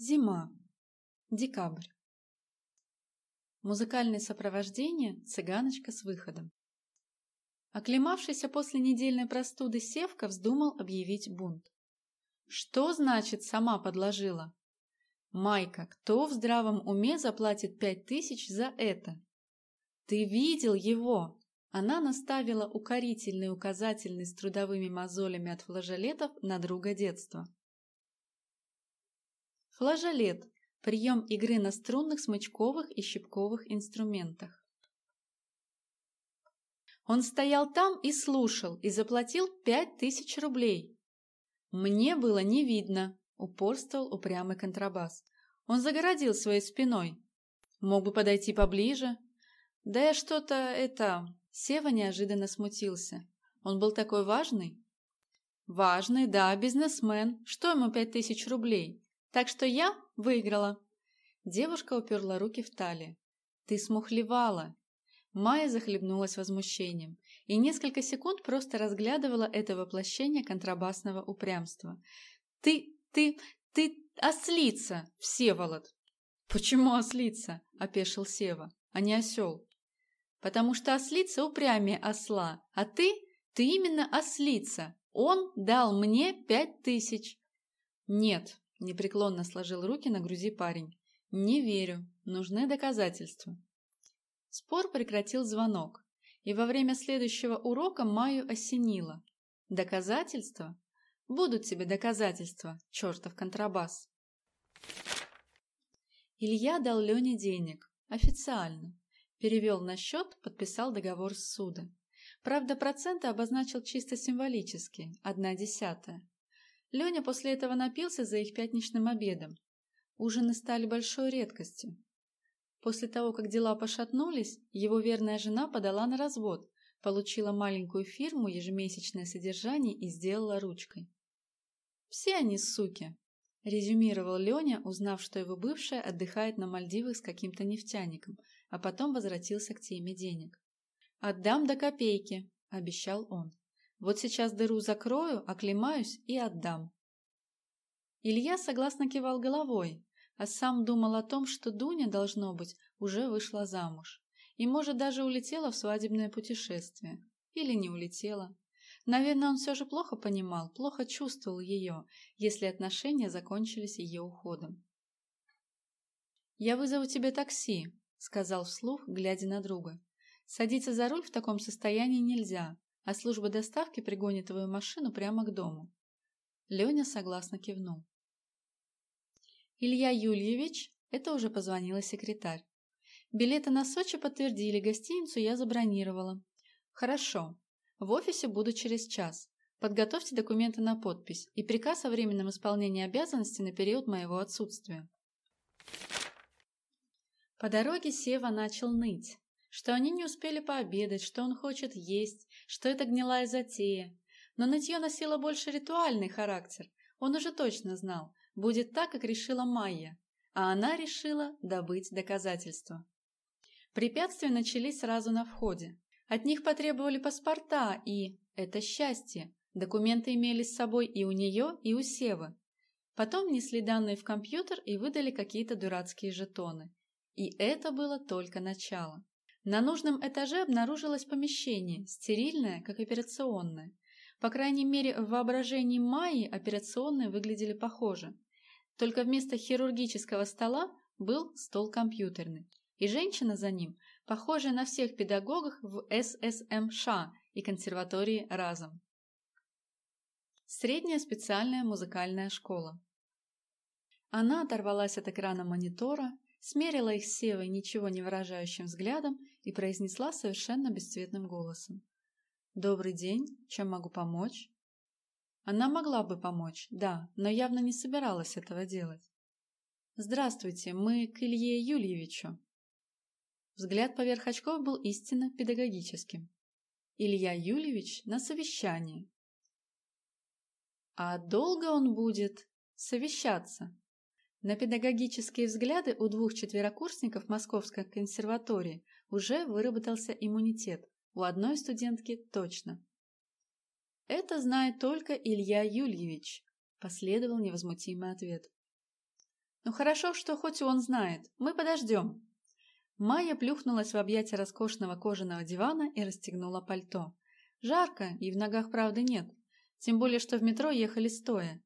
Зима. Декабрь. Музыкальное сопровождение «Цыганочка с выходом». Оклемавшийся после недельной простуды Севка вздумал объявить бунт. Что значит «сама подложила»? Майка, кто в здравом уме заплатит пять тысяч за это? Ты видел его? Она наставила укорительный указательный с трудовыми мозолями от флажолетов на друга детства. Флажолет – прием игры на струнных, смычковых и щипковых инструментах. Он стоял там и слушал, и заплатил пять тысяч рублей. Мне было не видно, упорствовал упрямый контрабас. Он загородил своей спиной. Мог бы подойти поближе. Да я что-то это... Сева неожиданно смутился. Он был такой важный. Важный, да, бизнесмен. Что ему пять тысяч рублей? Так что я выиграла. Девушка уперла руки в талию. Ты смухлевала. Майя захлебнулась возмущением и несколько секунд просто разглядывала это воплощение контрабасного упрямства. «Ты, ты, ты ослица, Всеволод!» «Почему ослица?» – опешил Сева, а не осел. «Потому что ослица упрямее осла, а ты, ты именно ослица. Он дал мне пять тысяч». «Нет», – непреклонно сложил руки на груди парень. «Не верю. Нужны доказательства». Спор прекратил звонок, и во время следующего урока Майю осенило. Доказательства? Будут тебе доказательства, чертов контрабас. Илья дал Лене денег. Официально. Перевел на счет, подписал договор с суда. Правда, проценты обозначил чисто символически, одна десятая. Леня после этого напился за их пятничным обедом. Ужины стали большой редкостью. После того, как дела пошатнулись, его верная жена подала на развод, получила маленькую фирму, ежемесячное содержание и сделала ручкой. «Все они суки», – резюмировал Леня, узнав, что его бывшая отдыхает на Мальдивах с каким-то нефтяником, а потом возвратился к теме денег. «Отдам до копейки», – обещал он. «Вот сейчас дыру закрою, оклемаюсь и отдам». Илья согласно кивал головой, а сам думал о том, что Дуня, должно быть, уже вышла замуж. И, может, даже улетела в свадебное путешествие. Или не улетела. Наверное, он все же плохо понимал, плохо чувствовал ее, если отношения закончились ее уходом. «Я вызову тебе такси», — сказал вслух, глядя на друга. «Садиться за руль в таком состоянии нельзя, а служба доставки пригонит твою машину прямо к дому». Леня согласно кивнул. Илья Юльевич, это уже позвонила секретарь. Билеты на Сочи подтвердили, гостиницу я забронировала. Хорошо. В офисе буду через час. Подготовьте документы на подпись и приказ о временном исполнении обязанностей на период моего отсутствия. По дороге Сева начал ныть, что они не успели пообедать, что он хочет есть, что это гнилая затея. Но нытье носило больше ритуальный характер. Он уже точно знал, будет так, как решила Майя, а она решила добыть доказательства. Препятствия начались сразу на входе. От них потребовали паспорта и, это счастье, документы имели с собой и у нее, и у Севы. Потом внесли данные в компьютер и выдали какие-то дурацкие жетоны. И это было только начало. На нужном этаже обнаружилось помещение, стерильное, как операционное. По крайней мере, в воображении Майи операционные выглядели похоже. Только вместо хирургического стола был стол компьютерный, и женщина за ним, похожая на всех педагогов в ССМШ и консерватории разом. Средняя специальная музыкальная школа. Она оторвалась от экрана монитора, смерила их Севой ничего не выражающим взглядом и произнесла совершенно бесцветным голосом. «Добрый день, чем могу помочь?» Она могла бы помочь, да, но явно не собиралась этого делать. «Здравствуйте, мы к Илье Юльевичу». Взгляд поверх очков был истинно педагогическим. Илья Юльевич на совещании. А долго он будет совещаться? На педагогические взгляды у двух четверокурсников Московской консерватории уже выработался иммунитет, у одной студентки точно. «Это знает только Илья Юльевич», – последовал невозмутимый ответ. Ну хорошо, что хоть он знает. Мы подождем. Майя плюхнулась в объятия роскошного кожаного дивана и расстегнула пальто. Жарко, и в ногах правды нет. Тем более, что в метро ехали стоя.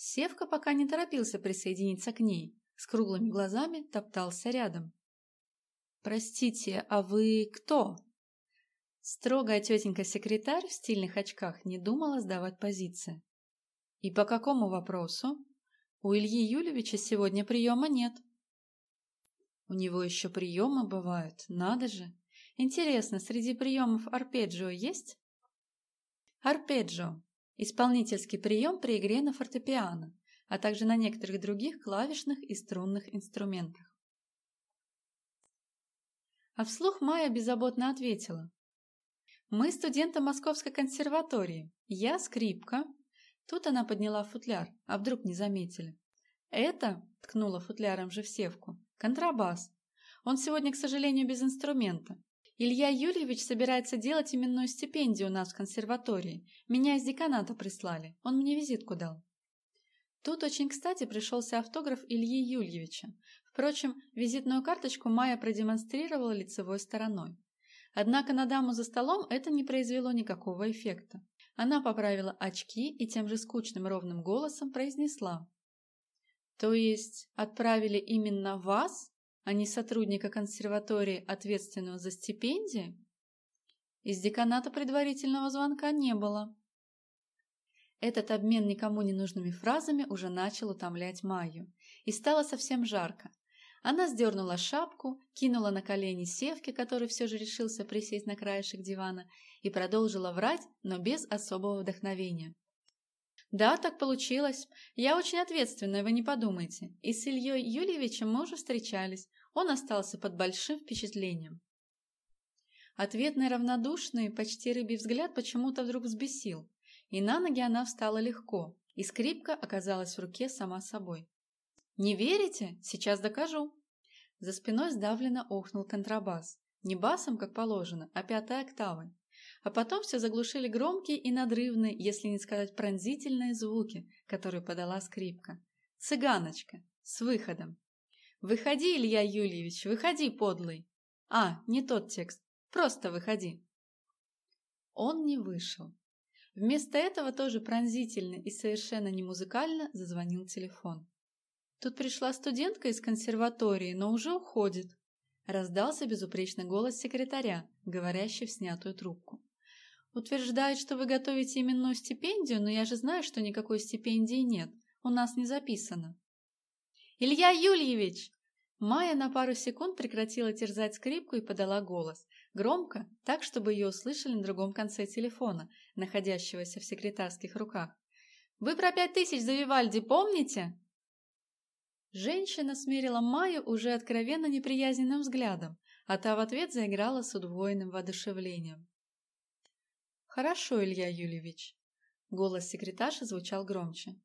Севка пока не торопился присоединиться к ней. С круглыми глазами топтался рядом. «Простите, а вы кто?» Строгая тетенька-секретарь в стильных очках не думала сдавать позиции. «И по какому вопросу?» «У Ильи Юлевича сегодня приема нет». «У него еще приемы бывают, надо же! Интересно, среди приемов арпеджио есть?» Арпеджио – исполнительский прием при игре на фортепиано, а также на некоторых других клавишных и струнных инструментах. А вслух Майя беззаботно ответила. «Мы студенты Московской консерватории. Я скрипка». Тут она подняла футляр, а вдруг не заметили. «Это», – ткнула футляром же в севку, – «контрабас. Он сегодня, к сожалению, без инструмента. Илья Юрьевич собирается делать именную стипендию у нас в консерватории. Меня из деканата прислали. Он мне визитку дал». Тут очень кстати пришелся автограф Ильи Юльевича. Впрочем, визитную карточку Майя продемонстрировала лицевой стороной. Однако на даму за столом это не произвело никакого эффекта. Она поправила очки и тем же скучным ровным голосом произнесла. «То есть отправили именно вас, а не сотрудника консерватории, ответственного за стипендии?» Из деканата предварительного звонка не было. Этот обмен никому не нужными фразами уже начал утомлять Майю, и стало совсем жарко. Она сдернула шапку, кинула на колени Севки, который все же решился присесть на краешек дивана, и продолжила врать, но без особого вдохновения. «Да, так получилось. Я очень ответственная, вы не подумайте. И с Ильей Юльевичем мы уже встречались. Он остался под большим впечатлением». Ответный равнодушный, почти рыбий взгляд почему-то вдруг взбесил, и на ноги она встала легко, и скрипка оказалась в руке сама собой. «Не верите? Сейчас докажу!» За спиной сдавленно охнул контрабас. Не басом, как положено, а пятой октавой. А потом все заглушили громкие и надрывные, если не сказать пронзительные звуки, которые подала скрипка. «Цыганочка! С выходом!» «Выходи, Илья Юльевич, выходи, подлый!» «А, не тот текст. Просто выходи!» Он не вышел. Вместо этого тоже пронзительно и совершенно не музыкально зазвонил телефон. Тут пришла студентка из консерватории, но уже уходит. Раздался безупречный голос секретаря, говорящий в снятую трубку. Утверждает, что вы готовите именную стипендию, но я же знаю, что никакой стипендии нет. У нас не записано. Илья Юльевич! Майя на пару секунд прекратила терзать скрипку и подала голос. Громко, так, чтобы ее услышали на другом конце телефона, находящегося в секретарских руках. «Вы про пять тысяч за Вивальди помните?» Женщина смерила Майю уже откровенно неприязненным взглядом, а та в ответ заиграла с удвоенным воодушевлением. «Хорошо, Илья Юльевич». Голос секретарши звучал громче.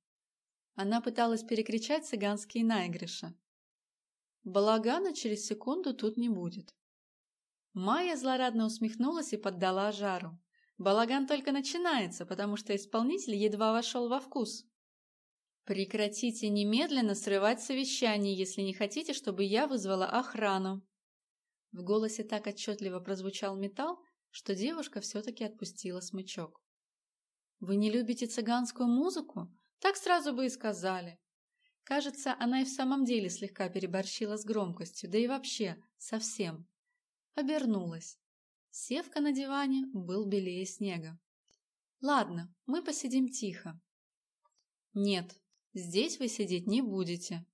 Она пыталась перекричать цыганские наигрыши. Балагана через секунду тут не будет. Майя злорадно усмехнулась и поддала жару. Балаган только начинается, потому что исполнитель едва вошел во вкус. «Прекратите немедленно срывать совещание, если не хотите, чтобы я вызвала охрану». В голосе так отчетливо прозвучал металл, что девушка все-таки отпустила смычок. «Вы не любите цыганскую музыку? Так сразу бы и сказали». Кажется, она и в самом деле слегка переборщила с громкостью, да и вообще, совсем. Обернулась. Севка на диване был белее снега. «Ладно, мы посидим тихо». «Нет, Здесь вы сидеть не будете.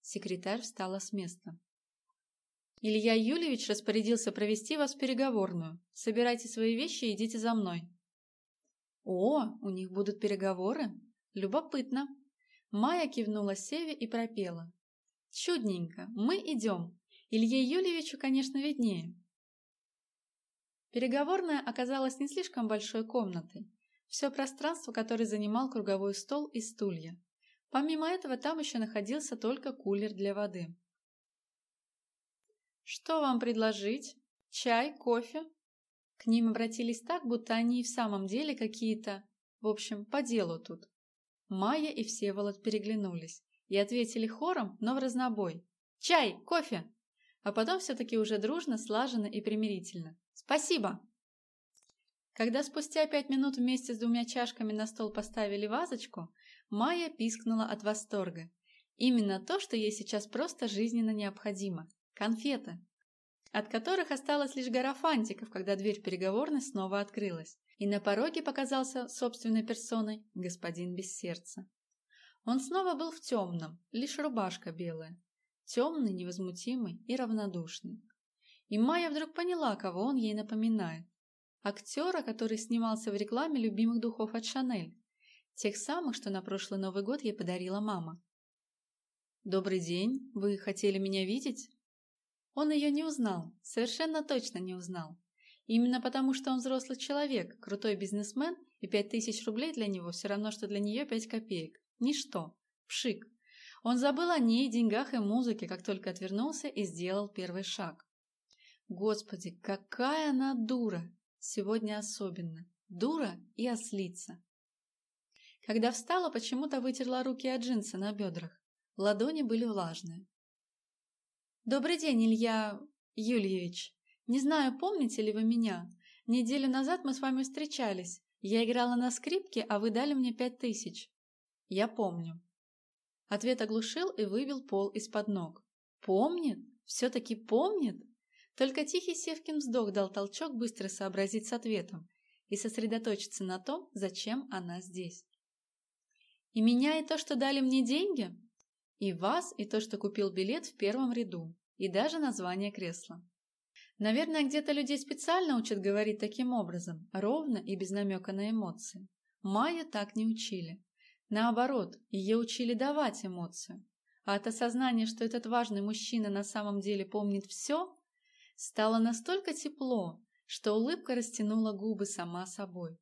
Секретарь встала с места. Илья Юльевич распорядился провести вас в переговорную. Собирайте свои вещи и идите за мной. О, у них будут переговоры? Любопытно. Майя кивнула Севе и пропела. Чудненько, мы идем. Илье Юльевичу, конечно, виднее. Переговорная оказалась не слишком большой комнатой. Все пространство, которое занимал круговой стол и стулья. Помимо этого там еще находился только кулер для воды. «Что вам предложить? Чай, кофе?» К ним обратились так, будто они и в самом деле какие-то, в общем, по делу тут. Майя и Всеволод переглянулись. и ответили хором, но в разнобой. «Чай! Кофе!» А потом все-таки уже дружно, слаженно и примирительно. «Спасибо!» Когда спустя пять минут вместе с двумя чашками на стол поставили вазочку, Майя пискнула от восторга. Именно то, что ей сейчас просто жизненно необходимо. Конфеты. От которых осталась лишь гора фантиков, когда дверь переговорной снова открылась. И на пороге показался собственной персоной господин без сердца. Он снова был в темном, лишь рубашка белая. Темный, невозмутимый и равнодушный. И Майя вдруг поняла, кого он ей напоминает актера, который снимался в рекламе любимых духов от Шанель, тех самых, что на прошлый Новый год ей подарила мама. «Добрый день, вы хотели меня видеть?» Он ее не узнал, совершенно точно не узнал. Именно потому, что он взрослый человек, крутой бизнесмен, и пять тысяч рублей для него все равно, что для нее пять копеек. Ничто. Пшик. Он забыл о ней, деньгах и музыке, как только отвернулся и сделал первый шаг. Господи, какая она дура! Сегодня особенно. Дура и ослица. Когда встала, почему-то вытерла руки от джинсы на бедрах. Ладони были влажные. «Добрый день, Илья Юльевич. Не знаю, помните ли вы меня? Неделю назад мы с вами встречались. Я играла на скрипке, а вы дали мне пять тысяч». «Я помню». Ответ оглушил и выбил пол из-под ног. «Помнит? Все-таки помнит?» Только тихий Севкин вздох дал толчок быстро сообразить с ответом и сосредоточиться на том, зачем она здесь. «И меня, и то, что дали мне деньги?» «И вас, и то, что купил билет в первом ряду, и даже название кресла». Наверное, где-то людей специально учат говорить таким образом, ровно и без намека на эмоции. Майю так не учили. Наоборот, ее учили давать эмоцию. А от осознания, что этот важный мужчина на самом деле помнит все, Стало настолько тепло, что улыбка растянула губы сама собой.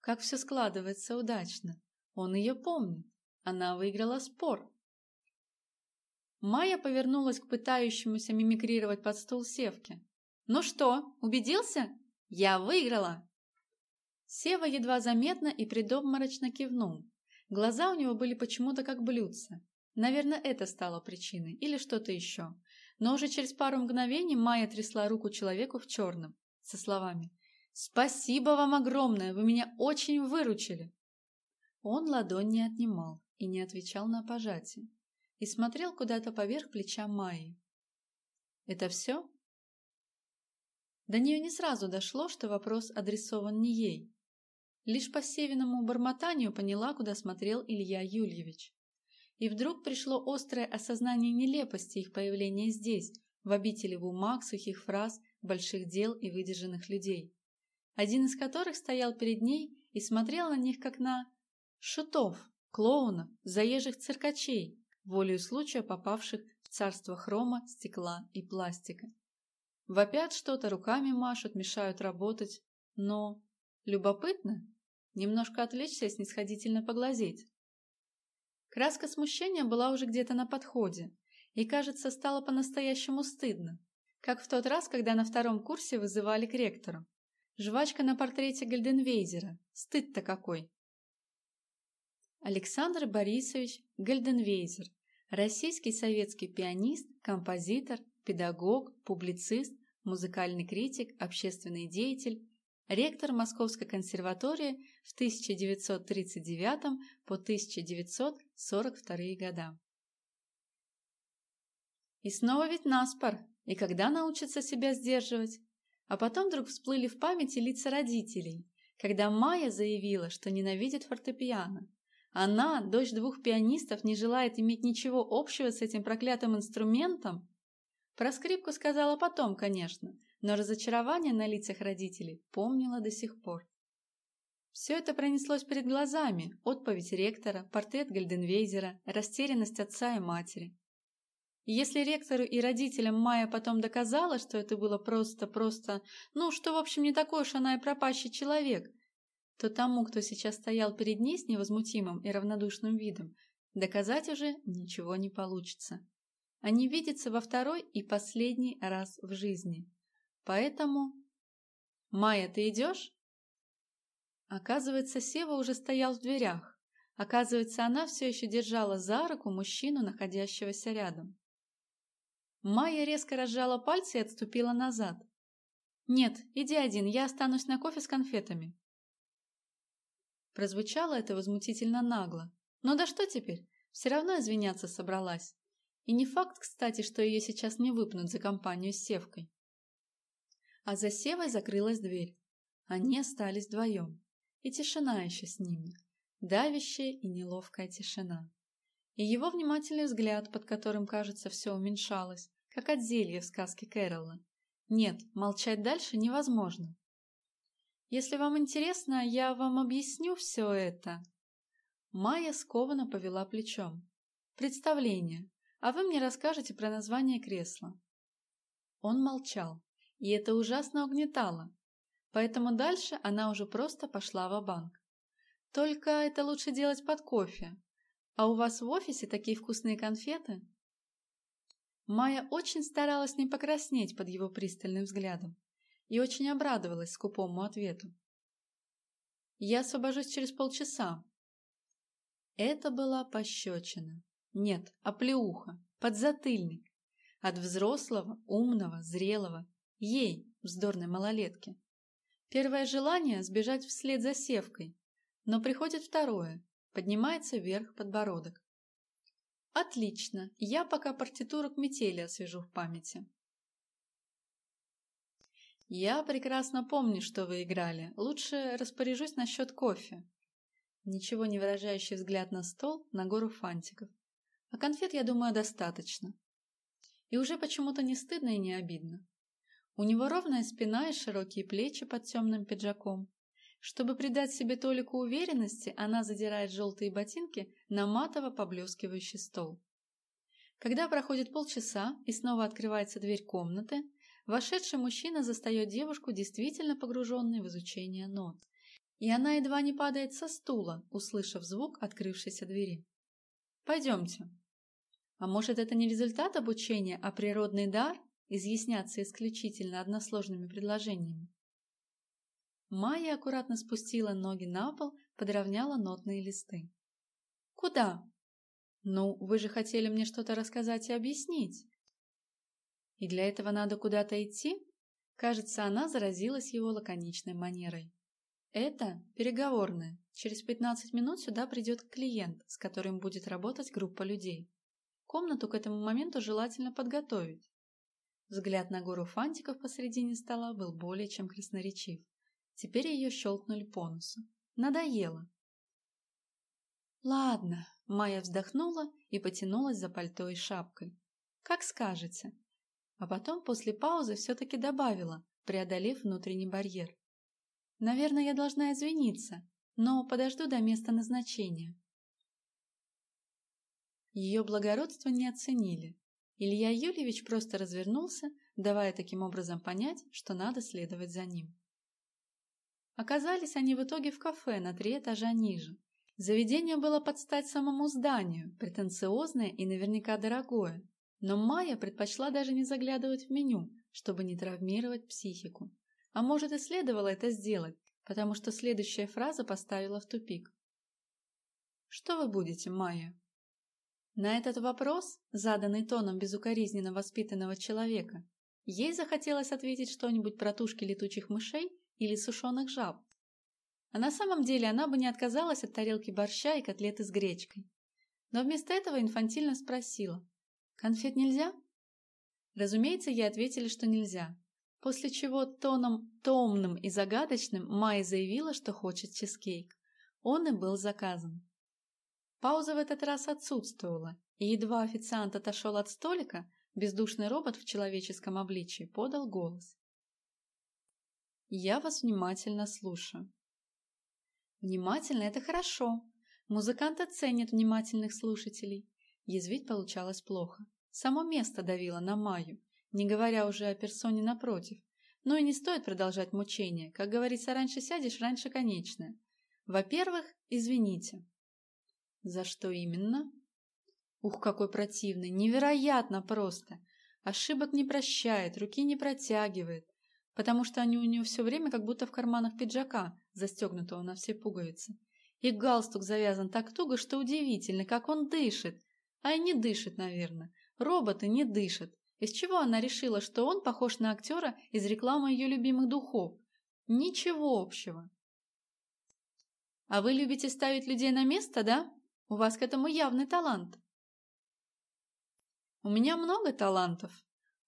Как все складывается удачно. Он ее помнит. Она выиграла спор. Майя повернулась к пытающемуся мимикрировать под стул Севке. «Ну что, убедился? Я выиграла!» Сева едва заметно и предобморочно кивнул. Глаза у него были почему-то как блюдца. Наверное, это стало причиной, или что-то еще. Но уже через пару мгновений Майя трясла руку человеку в черном, со словами «Спасибо вам огромное, вы меня очень выручили!» Он ладонь не отнимал и не отвечал на пожатие, и смотрел куда-то поверх плеча Майи. «Это все?» До нее не сразу дошло, что вопрос адресован не ей. Лишь по Севиному бормотанию поняла, куда смотрел Илья Юльевич. И вдруг пришло острое осознание нелепости их появления здесь, в обители бумаг, сухих фраз, больших дел и выдержанных людей. Один из которых стоял перед ней и смотрел на них как на шутов, клоунов, заезжих циркачей, волею случая попавших в царство хрома, стекла и пластика. Вопят что-то, руками машут, мешают работать, но... Любопытно? Немножко отвлечься и снисходительно поглазеть. Краска смущения была уже где-то на подходе, и, кажется, стало по-настоящему стыдно, как в тот раз, когда на втором курсе вызывали к ректору. Жвачка на портрете Гальденвейзера. Стыд-то какой! Александр Борисович Гальденвейзер, российский советский пианист, композитор, педагог, публицист, музыкальный критик, общественный деятель, ректор Московской консерватории в 1939 по 1942 года. И снова ведь наспор, и когда научится себя сдерживать? А потом вдруг всплыли в памяти лица родителей, когда Майя заявила, что ненавидит фортепиано. Она, дочь двух пианистов, не желает иметь ничего общего с этим проклятым инструментом? Про скрипку сказала потом, конечно, но разочарование на лицах родителей помнила до сих пор. Все это пронеслось перед глазами, отповедь ректора, портрет Гальденвейзера, растерянность отца и матери. Если ректору и родителям Майя потом доказала, что это было просто-просто, ну, что, в общем, не такой уж она и пропащий человек, то тому, кто сейчас стоял перед ней с невозмутимым и равнодушным видом, доказать уже ничего не получится. Они видятся во второй и последний раз в жизни. Поэтому... «Майя, ты идешь?» Оказывается, Сева уже стоял в дверях. Оказывается, она все еще держала за руку мужчину, находящегося рядом. Майя резко разжала пальцы и отступила назад. «Нет, иди один, я останусь на кофе с конфетами». Прозвучало это возмутительно нагло. Но да что теперь? Все равно извиняться собралась. И не факт, кстати, что ее сейчас не выпнут за компанию с Севкой. А за Севой закрылась дверь. Они остались вдвоем. И тишина еще с ними. Давящая и неловкая тишина. И его внимательный взгляд, под которым, кажется, все уменьшалось, как от зелья в сказке Кэрола. Нет, молчать дальше невозможно. Если вам интересно, я вам объясню все это. Майя скованно повела плечом. Представление. А вы мне расскажете про название кресла. Он молчал, и это ужасно угнетало. Поэтому дальше она уже просто пошла в банк Только это лучше делать под кофе. А у вас в офисе такие вкусные конфеты? Майя очень старалась не покраснеть под его пристальным взглядом и очень обрадовалась скупому ответу. «Я освобожусь через полчаса». Это была пощечина. Нет, оплеуха, подзатыльник. От взрослого, умного, зрелого, ей, вздорной малолетки. Первое желание – сбежать вслед за севкой, но приходит второе – поднимается вверх подбородок. Отлично, я пока партитуру к метели освежу в памяти. Я прекрасно помню, что вы играли. Лучше распоряжусь насчет кофе. Ничего не выражающий взгляд на стол, на гору фантиков. А конфет, я думаю, достаточно. И уже почему-то не стыдно и не обидно. У него ровная спина и широкие плечи под темным пиджаком. Чтобы придать себе толику уверенности, она задирает желтые ботинки на матово поблескивающий стол. Когда проходит полчаса и снова открывается дверь комнаты, Вошедший мужчина застает девушку, действительно погруженной в изучение нот. И она едва не падает со стула, услышав звук открывшейся двери. «Пойдемте». А может, это не результат обучения, а природный дар изъясняться исключительно односложными предложениями? Майя аккуратно спустила ноги на пол, подровняла нотные листы. «Куда?» «Ну, вы же хотели мне что-то рассказать и объяснить». И для этого надо куда-то идти? Кажется, она заразилась его лаконичной манерой. Это переговорная. Через 15 минут сюда придет клиент, с которым будет работать группа людей. Комнату к этому моменту желательно подготовить. Взгляд на гору фантиков посредине стола был более чем красноречив. Теперь ее щелкнули по носу. Надоело. «Ладно», — Майя вздохнула и потянулась за пальто и шапкой. «Как скажете а потом после паузы все-таки добавила, преодолев внутренний барьер. «Наверное, я должна извиниться, но подожду до места назначения». Ее благородство не оценили. Илья Юльевич просто развернулся, давая таким образом понять, что надо следовать за ним. Оказались они в итоге в кафе на три этажа ниже. Заведение было под стать самому зданию, претенциозное и наверняка дорогое. Но Майя предпочла даже не заглядывать в меню, чтобы не травмировать психику. А может и следовало это сделать, потому что следующая фраза поставила в тупик. «Что вы будете, Майя?» На этот вопрос, заданный тоном безукоризненно воспитанного человека, ей захотелось ответить что-нибудь про тушки летучих мышей или сушеных жаб. А на самом деле она бы не отказалась от тарелки борща и котлеты с гречкой. Но вместо этого инфантильно спросила, «Конфет нельзя?» Разумеется, ей ответили, что нельзя, после чего тоном томным и загадочным Майя заявила, что хочет чизкейк. Он и был заказан. Пауза в этот раз отсутствовала, и едва официант отошел от столика, бездушный робот в человеческом обличии подал голос. «Я вас внимательно слушаю». «Внимательно – это хорошо. Музыканты ценят внимательных слушателей. Язвить получалось плохо. Само место давило на Майю, не говоря уже о персоне напротив. Но и не стоит продолжать мучение. Как говорится, раньше сядешь, раньше конечное. Во-первых, извините. За что именно? Ух, какой противный, невероятно просто. Ошибок не прощает, руки не протягивает, потому что они у нее все время как будто в карманах пиджака, застегнутого на все пуговицы. И галстук завязан так туго, что удивительно, как он дышит. А и не дышит, наверное. Роботы не дышат. Из чего она решила, что он похож на актера из рекламы ее любимых духов? Ничего общего. А вы любите ставить людей на место, да? У вас к этому явный талант. У меня много талантов.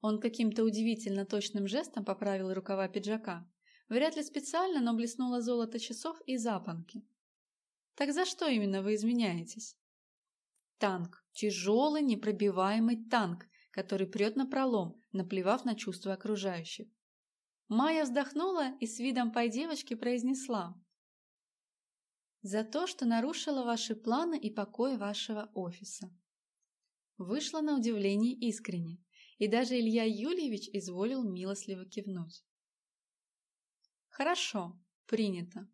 Он каким-то удивительно точным жестом поправил рукава пиджака. Вряд ли специально, но блеснуло золото часов и запонки. Так за что именно вы изменяетесь? Танк. Тяжелый, непробиваемый танк, который прет на пролом, наплевав на чувства окружающих. Майя вздохнула и с видом пой девочки произнесла. «За то, что нарушила ваши планы и покой вашего офиса». Вышла на удивление искренне, и даже Илья Юльевич изволил милостливо кивнуть. «Хорошо, принято.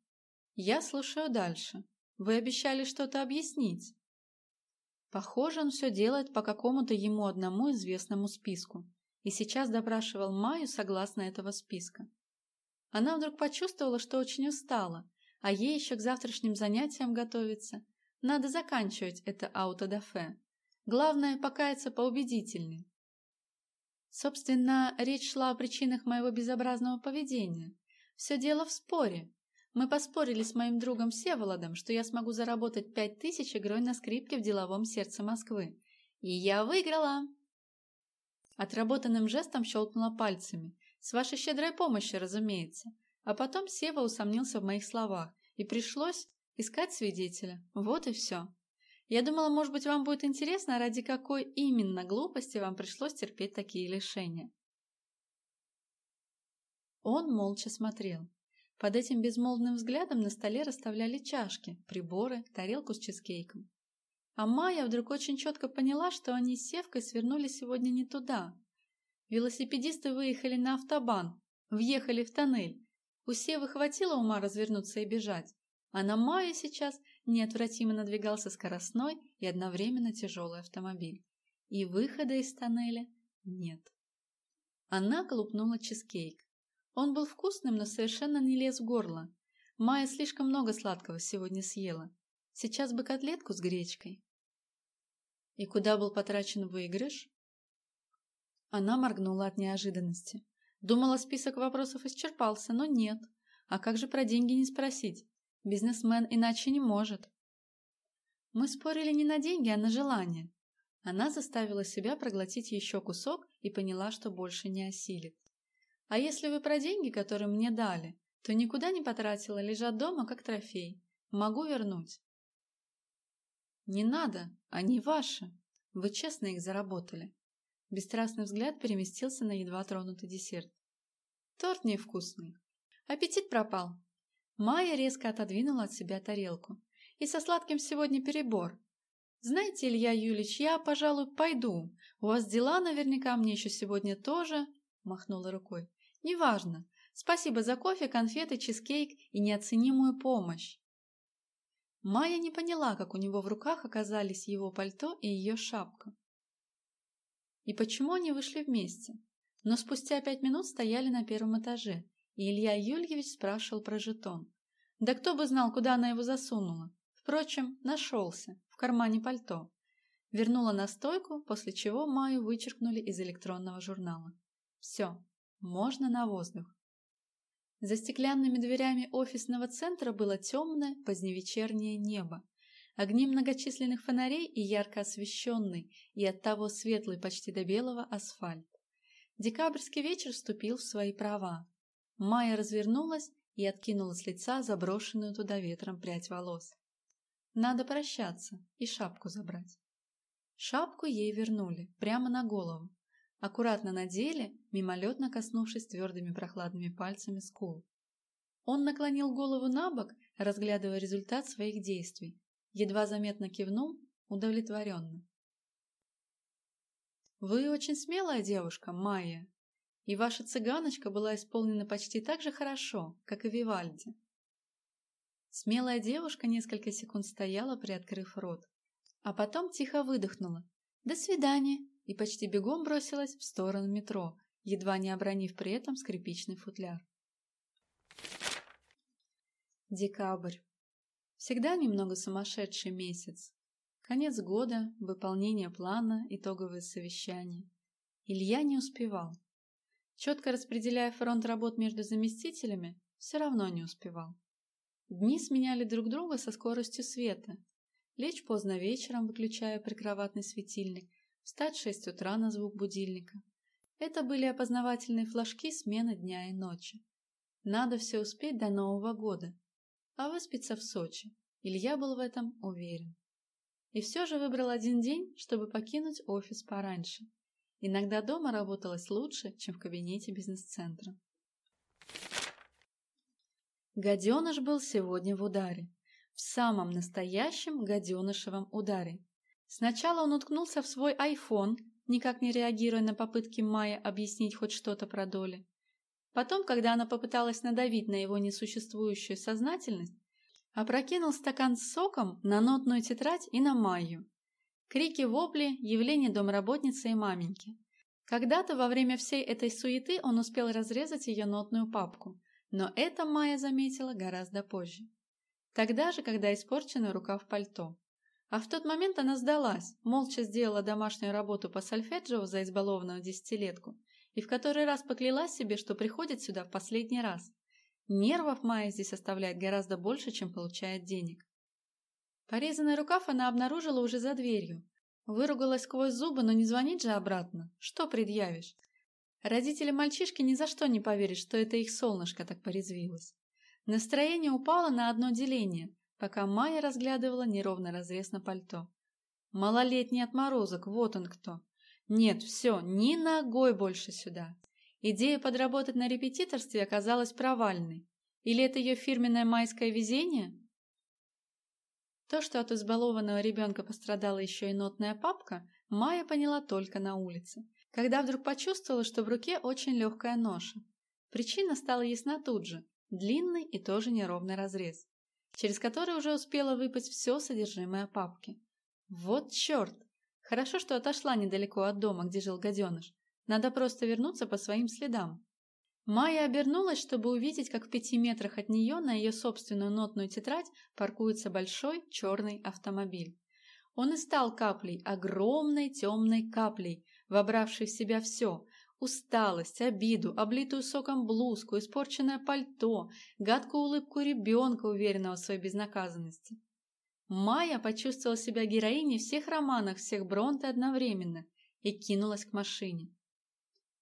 Я слушаю дальше. Вы обещали что-то объяснить». Похоже, он все делает по какому-то ему одному известному списку, и сейчас допрашивал Майю согласно этого списка. Она вдруг почувствовала, что очень устала, а ей еще к завтрашним занятиям готовиться. Надо заканчивать это аутодафе. Главное, покаяться поубедительней. Собственно, речь шла о причинах моего безобразного поведения. Все дело в споре. Мы поспорили с моим другом Всеволодом, что я смогу заработать пять тысяч игрой на скрипке в деловом сердце Москвы. И я выиграла! Отработанным жестом щелкнула пальцами. С вашей щедрой помощью, разумеется. А потом Сева усомнился в моих словах, и пришлось искать свидетеля. Вот и все. Я думала, может быть, вам будет интересно, ради какой именно глупости вам пришлось терпеть такие лишения. Он молча смотрел. Под этим безмолвным взглядом на столе расставляли чашки, приборы, тарелку с чизкейком. А Майя вдруг очень четко поняла, что они с Севкой свернули сегодня не туда. Велосипедисты выехали на автобан, въехали в тоннель. У Севы хватило ума развернуться и бежать, а на Майю сейчас неотвратимо надвигался скоростной и одновременно тяжелый автомобиль. И выхода из тоннеля нет. Она колупнула чизкейк. Он был вкусным, но совершенно не лез в горло. Майя слишком много сладкого сегодня съела. Сейчас бы котлетку с гречкой. И куда был потрачен выигрыш? Она моргнула от неожиданности. Думала, список вопросов исчерпался, но нет. А как же про деньги не спросить? Бизнесмен иначе не может. Мы спорили не на деньги, а на желание. Она заставила себя проглотить еще кусок и поняла, что больше не осилит. А если вы про деньги, которые мне дали, то никуда не потратила, лежат дома, как трофей. Могу вернуть. Не надо, они ваши. Вы честно их заработали. Бесстрастный взгляд переместился на едва тронутый десерт. Торт невкусный. Аппетит пропал. Майя резко отодвинула от себя тарелку. И со сладким сегодня перебор. Знаете, Илья Юлич, я, пожалуй, пойду. У вас дела наверняка мне еще сегодня тоже, махнула рукой. Неважно. Спасибо за кофе, конфеты, чизкейк и неоценимую помощь. Майя не поняла, как у него в руках оказались его пальто и ее шапка. И почему они вышли вместе? Но спустя пять минут стояли на первом этаже, и Илья Юльевич спрашивал про жетон. Да кто бы знал, куда она его засунула. Впрочем, нашелся, в кармане пальто. Вернула на стойку, после чего Майю вычеркнули из электронного журнала. Все, можно на воздух. За стеклянными дверями офисного центра было темное поздневечернее небо. Огни многочисленных фонарей и ярко освещенный, и оттого светлый почти до белого асфальт. Декабрьский вечер вступил в свои права. Майя развернулась и откинула с лица заброшенную туда ветром прядь волос. Надо прощаться и шапку забрать. Шапку ей вернули, прямо на голову, аккуратно надели, мимолетно коснувшись твердыми прохладными пальцами скул. Он наклонил голову на бок, разглядывая результат своих действий, едва заметно кивнул, удовлетворенно. «Вы очень смелая девушка, Майя, и ваша цыганочка была исполнена почти так же хорошо, как и Вивальди». Смелая девушка несколько секунд стояла, приоткрыв рот, а потом тихо выдохнула. «До свидания!» и почти бегом бросилась в сторону метро, едва не обронив при этом скрипичный футляр. Декабрь. Всегда немного сумасшедший месяц. Конец года, выполнение плана, итоговые совещания. Илья не успевал. Четко распределяя фронт работ между заместителями, все равно не успевал. Дни сменяли друг друга со скоростью света. Лечь поздно вечером, выключая прикроватный светильник, встать в шесть утра на звук будильника. Это были опознавательные флажки смены дня и ночи. Надо все успеть до Нового года, а выспится в Сочи. Илья был в этом уверен. И все же выбрал один день, чтобы покинуть офис пораньше. Иногда дома работалось лучше, чем в кабинете бизнес-центра. Гаденыш был сегодня в ударе. В самом настоящем гаденышевом ударе. Сначала он уткнулся в свой iPhone, никак не реагируя на попытки Майи объяснить хоть что-то про доли. Потом, когда она попыталась надавить на его несуществующую сознательность, опрокинул стакан с соком на нотную тетрадь и на Майю. Крики, вопли, явление домработницы и маменьки. Когда-то во время всей этой суеты он успел разрезать ее нотную папку, но это Майя заметила гораздо позже. Тогда же, когда испорчена рука в пальто. А в тот момент она сдалась, молча сделала домашнюю работу по сольфеджио за избалованную десятилетку и в который раз поклялась себе, что приходит сюда в последний раз. Нервов Майя здесь оставляет гораздо больше, чем получает денег. Порезанный рукав она обнаружила уже за дверью. Выругалась сквозь зубы, но не звонить же обратно. Что предъявишь? Родители мальчишки ни за что не поверят, что это их солнышко так порезвилось. Настроение упало на одно деление, пока Майя разглядывала неровный разрез на пальто. Малолетний отморозок, вот он кто. Нет, все, ни ногой больше сюда. Идея подработать на репетиторстве оказалась провальной. Или это ее фирменное майское везение? То, что от избалованного ребенка пострадала еще и нотная папка, Майя поняла только на улице, когда вдруг почувствовала, что в руке очень легкая ноша. Причина стала ясна тут же – длинный и тоже неровный разрез, через который уже успела выпасть все содержимое папки. Вот черт! Хорошо, что отошла недалеко от дома, где жил гаденыш. Надо просто вернуться по своим следам. Майя обернулась, чтобы увидеть, как в пяти метрах от нее на ее собственную нотную тетрадь паркуется большой черный автомобиль. Он и стал каплей, огромной темной каплей, вобравшей в себя все – усталость, обиду, облитую соком блузку, испорченное пальто, гадкую улыбку ребенка, уверенного в своей безнаказанности. Майя почувствовала себя героиней всех романов всех Бронте одновременно и кинулась к машине.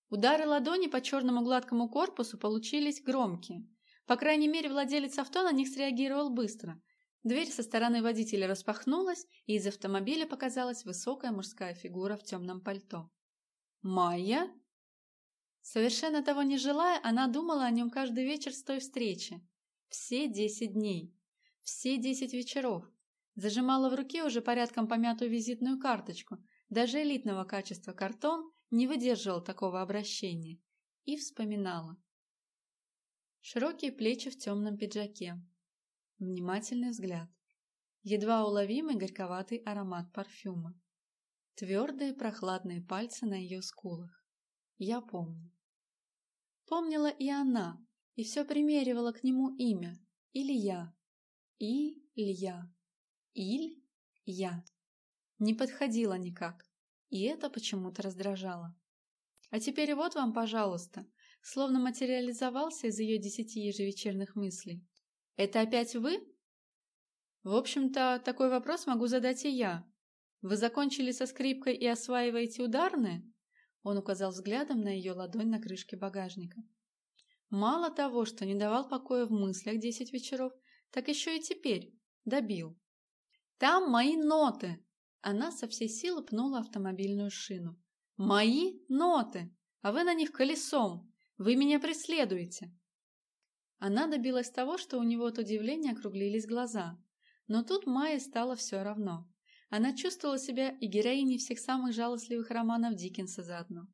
Удары ладони по черному гладкому корпусу получились громкие. По крайней мере, владелец авто на них среагировал быстро. Дверь со стороны водителя распахнулась, и из автомобиля показалась высокая мужская фигура в темном пальто. «Майя?» Совершенно того не желая, она думала о нем каждый вечер с той встречи. Все десять дней. Все десять вечеров. Зажимала в руке уже порядком помятую визитную карточку. Даже элитного качества картон не выдерживал такого обращения. И вспоминала. Широкие плечи в темном пиджаке. Внимательный взгляд. Едва уловимый горьковатый аромат парфюма. Твердые прохладные пальцы на ее скулах. Я помню. Помнила и она, и все примеривала к нему имя. Илья. И Илья. Иль, я. Не подходила никак, и это почему-то раздражало. А теперь вот вам, пожалуйста, словно материализовался из ее десяти ежевечерных мыслей. Это опять вы? В общем-то, такой вопрос могу задать и я. Вы закончили со скрипкой и осваиваете ударные? Он указал взглядом на ее ладонь на крышке багажника. Мало того, что не давал покоя в мыслях десять вечеров, так еще и теперь добил. Там мои ноты!» Она со всей силы пнула автомобильную шину. «Мои ноты! А вы на них колесом! Вы меня преследуете!» Она добилась того, что у него от удивления округлились глаза. Но тут Майе стало все равно. Она чувствовала себя и героиней всех самых жалостливых романов Диккенса заодно.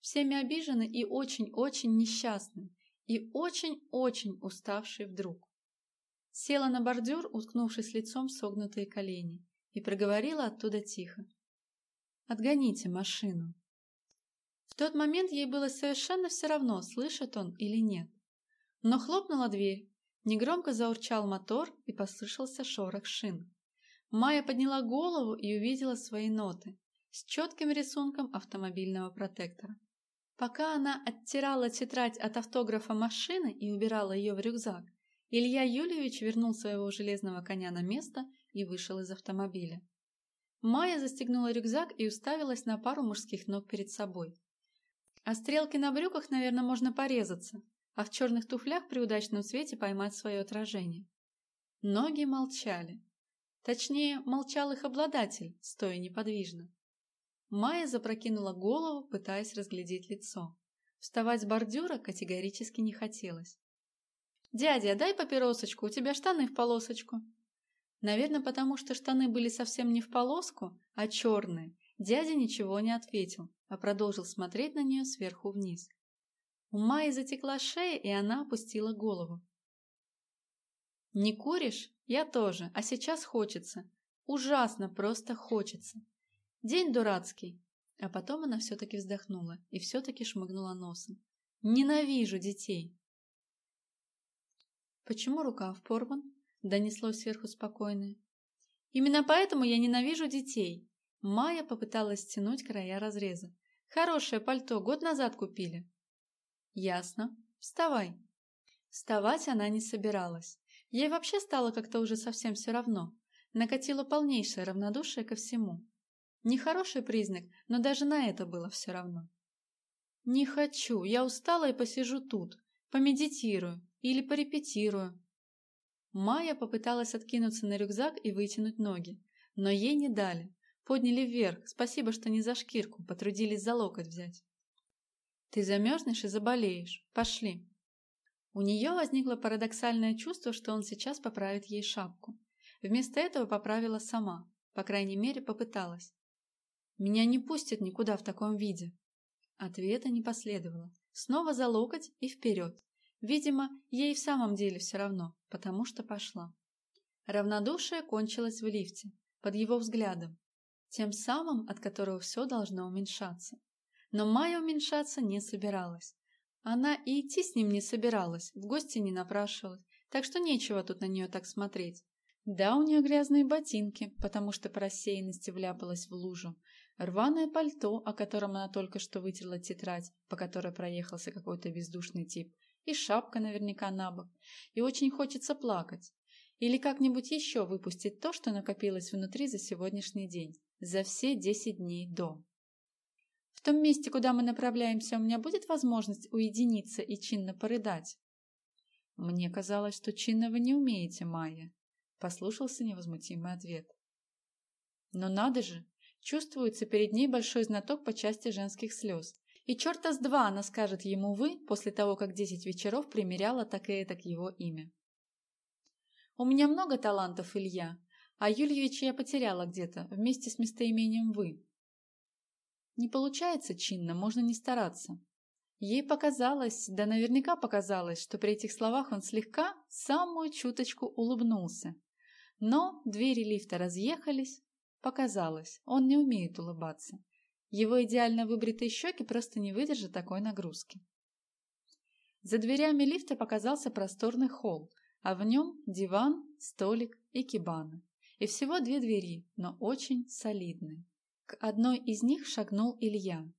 Всеми обиженной и очень-очень несчастной, и очень-очень уставшей вдруг. Села на бордюр, уткнувшись лицом в согнутые колени, и проговорила оттуда тихо. «Отгоните машину». В тот момент ей было совершенно все равно, слышит он или нет. Но хлопнула дверь, Негромко заурчал мотор и послышался шорох шин. Майя подняла голову и увидела свои ноты с четким рисунком автомобильного протектора. Пока она оттирала тетрадь от автографа машины и убирала ее в рюкзак, Илья Юльевич вернул своего железного коня на место и вышел из автомобиля. Майя застегнула рюкзак и уставилась на пару мужских ног перед собой. А стрелки на брюках, наверное, можно порезаться, а в черных туфлях при удачном свете поймать свое отражение. Ноги молчали. Точнее, молчал их обладатель, стоя неподвижно. Майя запрокинула голову, пытаясь разглядеть лицо. Вставать с бордюра категорически не хотелось. «Дядя, дай папиросочку, у тебя штаны в полосочку». Наверное, потому что штаны были совсем не в полоску, а черные. Дядя ничего не ответил, а продолжил смотреть на нее сверху вниз. У Майи затекла шея, и она опустила голову. «Не куришь? Я тоже, а сейчас хочется. Ужасно просто хочется. День дурацкий». А потом она все-таки вздохнула и все-таки шмыгнула носом. «Ненавижу детей!» «Почему рукав порван?» – донеслось сверху спокойное. «Именно поэтому я ненавижу детей!» Майя попыталась стянуть края разреза. «Хорошее пальто, год назад купили». «Ясно. Вставай». Вставать она не собиралась. Ей вообще стало как-то уже совсем все равно. Накатило полнейшее равнодушие ко всему. Нехороший признак, но даже на это было все равно. «Не хочу, я устала и посижу тут, помедитирую или порепетирую». Майя попыталась откинуться на рюкзак и вытянуть ноги, но ей не дали. Подняли вверх, спасибо, что не за шкирку, потрудились за локоть взять. «Ты замерзнешь и заболеешь. Пошли». У нее возникло парадоксальное чувство, что он сейчас поправит ей шапку. Вместо этого поправила сама, по крайней мере попыталась. «Меня не пустят никуда в таком виде». Ответа не последовало. Снова за локоть и вперед. Видимо, ей в самом деле все равно, потому что пошла. Равнодушие кончилось в лифте, под его взглядом, тем самым, от которого все должно уменьшаться. Но Майя уменьшаться не собиралась. Она и идти с ним не собиралась, в гости не напрашивалась, так что нечего тут на нее так смотреть. Да, у нее грязные ботинки, потому что по рассеянности вляпалась в лужу. Рваное пальто, о котором она только что вытерла тетрадь, по которой проехался какой-то бездушный тип. И шапка наверняка на бок. И очень хочется плакать. Или как-нибудь еще выпустить то, что накопилось внутри за сегодняшний день. За все десять дней до. В том месте, куда мы направляемся, у меня будет возможность уединиться и чинно порыдать? Мне казалось, что чинно вы не умеете, Майя. Послушался невозмутимый ответ. Но надо же, чувствуется перед ней большой знаток по части женских слез. И черта с два она скажет ему «вы» после того, как десять вечеров примеряла так и так его имя. У меня много талантов, Илья, а Юльевича я потеряла где-то, вместе с местоимением «вы». Не получается чинно, можно не стараться. Ей показалось, да наверняка показалось, что при этих словах он слегка, самую чуточку улыбнулся. Но двери лифта разъехались. Показалось, он не умеет улыбаться. Его идеально выбритые щеки просто не выдержат такой нагрузки. За дверями лифта показался просторный холл, а в нем диван, столик и кибана. И всего две двери, но очень солидные. К одной из них шагнул Илья.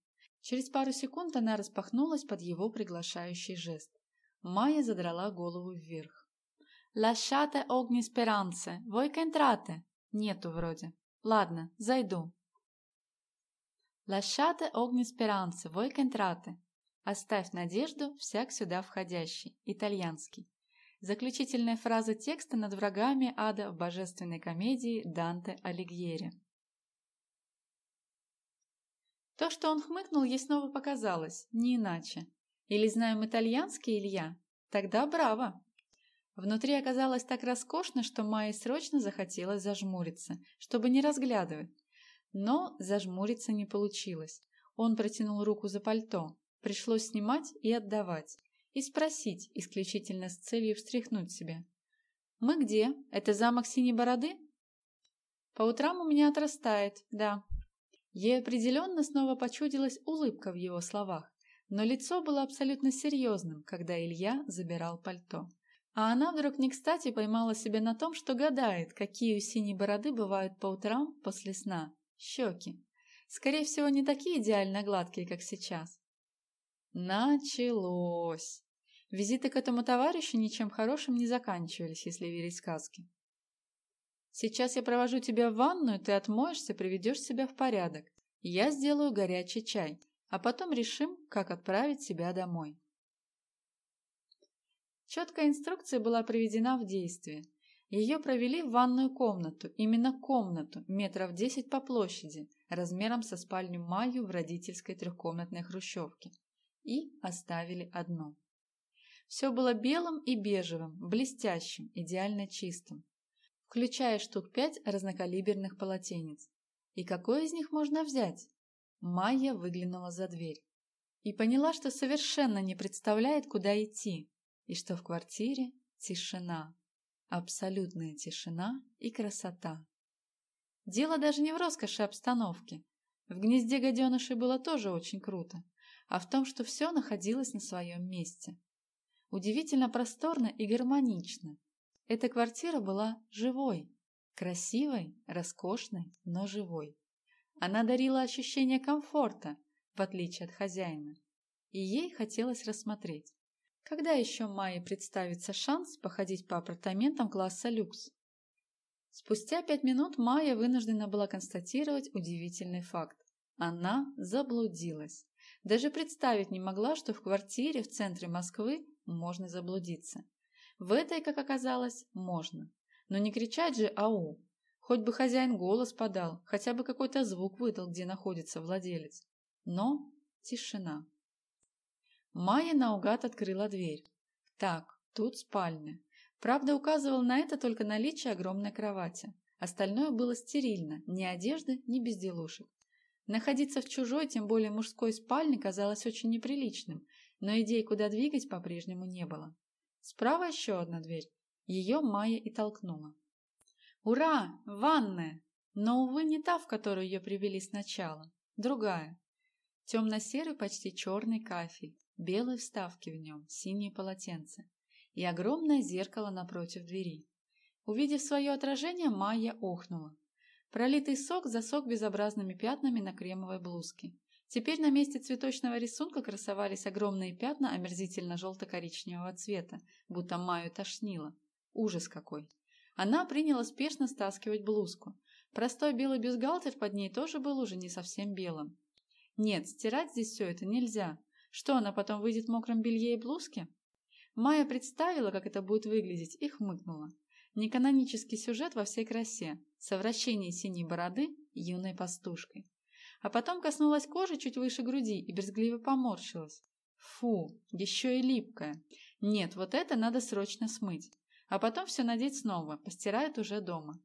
Через пару секунд она распахнулась под его приглашающий жест. Майя задрала голову вверх. «Lasciate ogni speranze, voi che entrate?» «Нету вроде. Ладно, зайду». «Lasciate ogni speranze, voi che entrate?» «Оставь надежду, всяк сюда входящий». Итальянский. Заключительная фраза текста над врагами ада в божественной комедии Данте Алигьери. То, что он хмыкнул, ей снова показалось, не иначе. Или знаем итальянский Илья? Тогда браво! Внутри оказалось так роскошно, что Майе срочно захотелось зажмуриться, чтобы не разглядывать. Но зажмуриться не получилось. Он протянул руку за пальто. Пришлось снимать и отдавать. И спросить, исключительно с целью встряхнуть себя. «Мы где? Это замок Синей Бороды?» «По утрам у меня отрастает, да», Ей определенно снова почудилась улыбка в его словах, но лицо было абсолютно серьезным, когда Илья забирал пальто. А она вдруг не кстати поймала себя на том, что гадает, какие у синей бороды бывают по утрам после сна. Щеки. Скорее всего, не такие идеально гладкие, как сейчас. Началось. Визиты к этому товарищу ничем хорошим не заканчивались, если верить сказке. Сейчас я провожу тебя в ванную, ты отмоешься, приведешь себя в порядок. Я сделаю горячий чай, а потом решим, как отправить себя домой. Четкая инструкция была приведена в действие. Ее провели в ванную комнату, именно комнату, метров 10 по площади, размером со спальню Майю в родительской трехкомнатной хрущевке, и оставили одну. Все было белым и бежевым, блестящим, идеально чистым, включая штук пять разнокалиберных полотенец. И какое из них можно взять? Майя выглянула за дверь и поняла, что совершенно не представляет, куда идти, и что в квартире тишина, абсолютная тишина и красота. Дело даже не в роскоши обстановки. В гнезде гаденышей было тоже очень круто, а в том, что все находилось на своем месте. Удивительно просторно и гармонично. Эта квартира была живой, красивой, роскошной, но живой. Она дарила ощущение комфорта, в отличие от хозяина, и ей хотелось рассмотреть, когда еще Майе представится шанс походить по апартаментам класса люкс? Спустя пять минут Майя вынуждена была констатировать удивительный факт. Она заблудилась. Даже представить не могла, что в квартире в центре Москвы можно заблудиться. В этой, как оказалось, можно. Но не кричать же «Ау!». Хоть бы хозяин голос подал, хотя бы какой-то звук выдал, где находится владелец. Но тишина. Майя наугад открыла дверь. Так, тут спальня. Правда, указывал на это только наличие огромной кровати. Остальное было стерильно, ни одежды, ни безделушек. Находиться в чужой, тем более мужской спальне казалось очень неприличным, но идей, куда двигать, по-прежнему не было. Справа еще одна дверь. Ее Майя и толкнула. «Ура! Ванная!» Но, увы, не та, в которую ее привели сначала. Другая. Темно-серый, почти черный кафель белые вставки в нем, синие полотенца и огромное зеркало напротив двери. Увидев свое отражение, Майя охнула. Пролитый сок засок безобразными пятнами на кремовой блузке. Теперь на месте цветочного рисунка красовались огромные пятна омерзительно-желто-коричневого цвета, будто Майю тошнило. Ужас какой! Она приняла спешно стаскивать блузку. Простой белый бюстгальтер под ней тоже был уже не совсем белым. Нет, стирать здесь все это нельзя. Что, она потом выйдет в мокром белье и блузке? Майя представила, как это будет выглядеть, и хмыкнула. Неканонический сюжет во всей красе, совращение синей бороды юной пастушкой. А потом коснулась кожи чуть выше груди и брезгливо поморщилась. Фу, еще и липкая. Нет, вот это надо срочно смыть. А потом все надеть снова, постирает уже дома.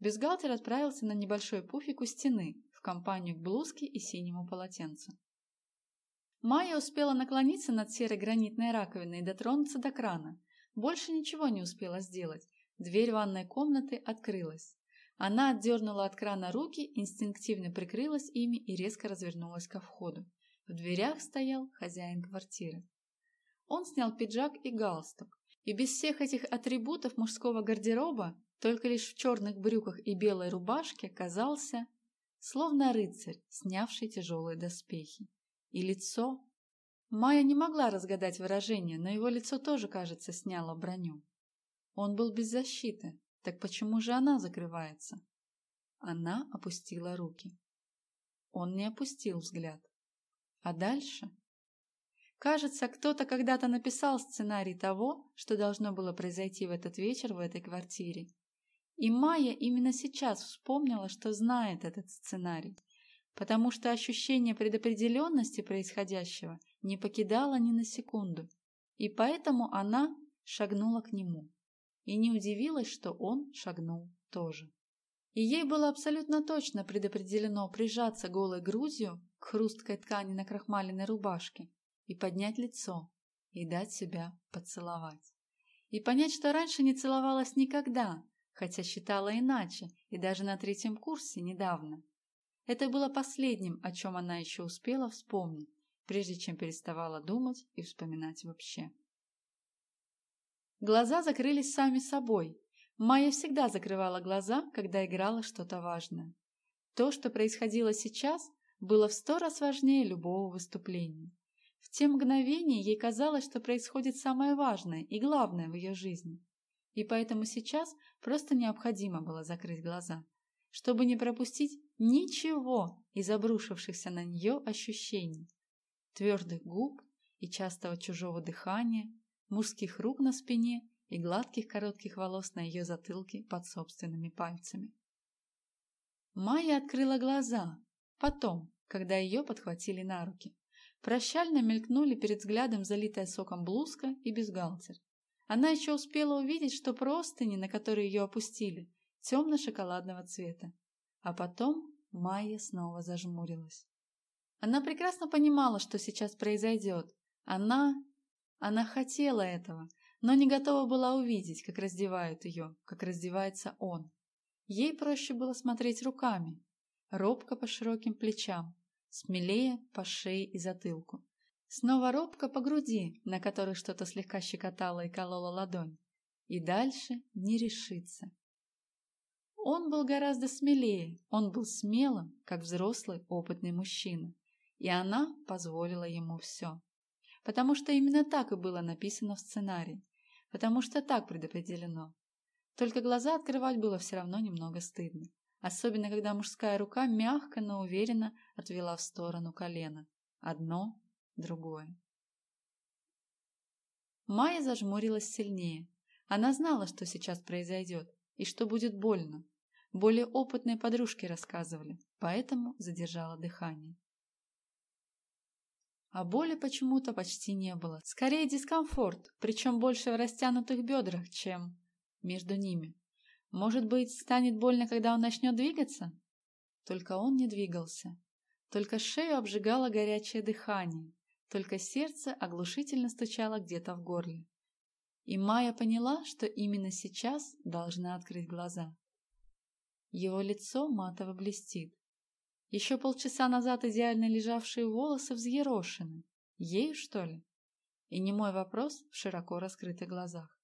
Бюстгальтер отправился на небольшой пуфик у стены, в компанию к блузке и синему полотенцу. Майя успела наклониться над серой гранитной раковиной и дотронуться до крана. Больше ничего не успела сделать. Дверь ванной комнаты открылась. Она отдернула от крана руки, инстинктивно прикрылась ими и резко развернулась ко входу. В дверях стоял хозяин квартиры. Он снял пиджак и галстук. И без всех этих атрибутов мужского гардероба, только лишь в черных брюках и белой рубашке, казался словно рыцарь, снявший тяжелые доспехи. И лицо? Майя не могла разгадать выражение, но его лицо тоже, кажется, сняло броню. Он был без защиты, так почему же она закрывается? Она опустила руки. Он не опустил взгляд. А дальше? Кажется, кто-то когда-то написал сценарий того, что должно было произойти в этот вечер в этой квартире. И Майя именно сейчас вспомнила, что знает этот сценарий потому что ощущение предопределенности происходящего не покидало ни на секунду, и поэтому она шагнула к нему. И не удивилась, что он шагнул тоже. И ей было абсолютно точно предопределено прижаться голой грудью к хрусткой ткани на крахмаленной рубашке и поднять лицо, и дать себя поцеловать. И понять, что раньше не целовалась никогда, хотя считала иначе, и даже на третьем курсе недавно. Это было последним, о чем она еще успела вспомнить, прежде чем переставала думать и вспоминать вообще. Глаза закрылись сами собой. Майя всегда закрывала глаза, когда играла что-то важное. То, что происходило сейчас, было в сто раз важнее любого выступления. В те мгновения ей казалось, что происходит самое важное и главное в ее жизни. И поэтому сейчас просто необходимо было закрыть глаза, чтобы не пропустить ничего из обрушившихся на нее ощущений. Твердых губ и частого чужого дыхания, мужских рук на спине и гладких коротких волос на ее затылке под собственными пальцами. Майя открыла глаза, потом, когда ее подхватили на руки. Прощально мелькнули перед взглядом залитая соком блузка и бюстгальтер. Она еще успела увидеть, что простыни, на которые ее опустили, темно-шоколадного цвета. А потом Майя снова зажмурилась. Она прекрасно понимала, что сейчас произойдет. Она... Она хотела этого, но не готова была увидеть, как раздевают ее, как раздевается он. Ей проще было смотреть руками, робко по широким плечам, смелее по шее и затылку. Снова робко по груди, на которой что-то слегка щекотало и кололо ладонь. И дальше не решиться. Он был гораздо смелее, он был смелым, как взрослый опытный мужчина. И она позволила ему все. Потому что именно так и было написано в сценарии потому что так предопределено. Только глаза открывать было все равно немного стыдно, особенно когда мужская рука мягко, но уверенно отвела в сторону колено. Одно, другое. Майя зажмурилась сильнее. Она знала, что сейчас произойдет, и что будет больно. Более опытные подружки рассказывали, поэтому задержала дыхание. А боли почему-то почти не было. Скорее дискомфорт, причем больше в растянутых бедрах, чем между ними. Может быть, станет больно, когда он начнет двигаться? Только он не двигался. Только шею обжигало горячее дыхание. Только сердце оглушительно стучало где-то в горле. И Майя поняла, что именно сейчас должна открыть глаза. Его лицо матово блестит. Еще полчаса назад идеально лежавшие волосы взъерошены. Ею, что ли? И не мой вопрос в широко раскрытых глазах.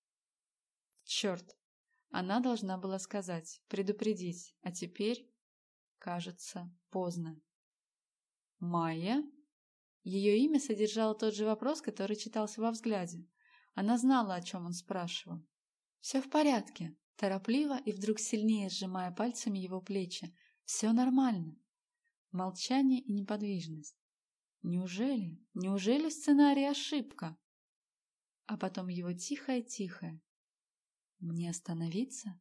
Черт! Она должна была сказать, предупредить, а теперь, кажется, поздно. Майя? Ее имя содержало тот же вопрос, который читался во взгляде. Она знала, о чем он спрашивал. «Все в порядке», торопливо и вдруг сильнее сжимая пальцами его плечи. «Все нормально. Молчание и неподвижность. Неужели, неужели сценарий ошибка? А потом его тихое-тихое. Мне остановиться?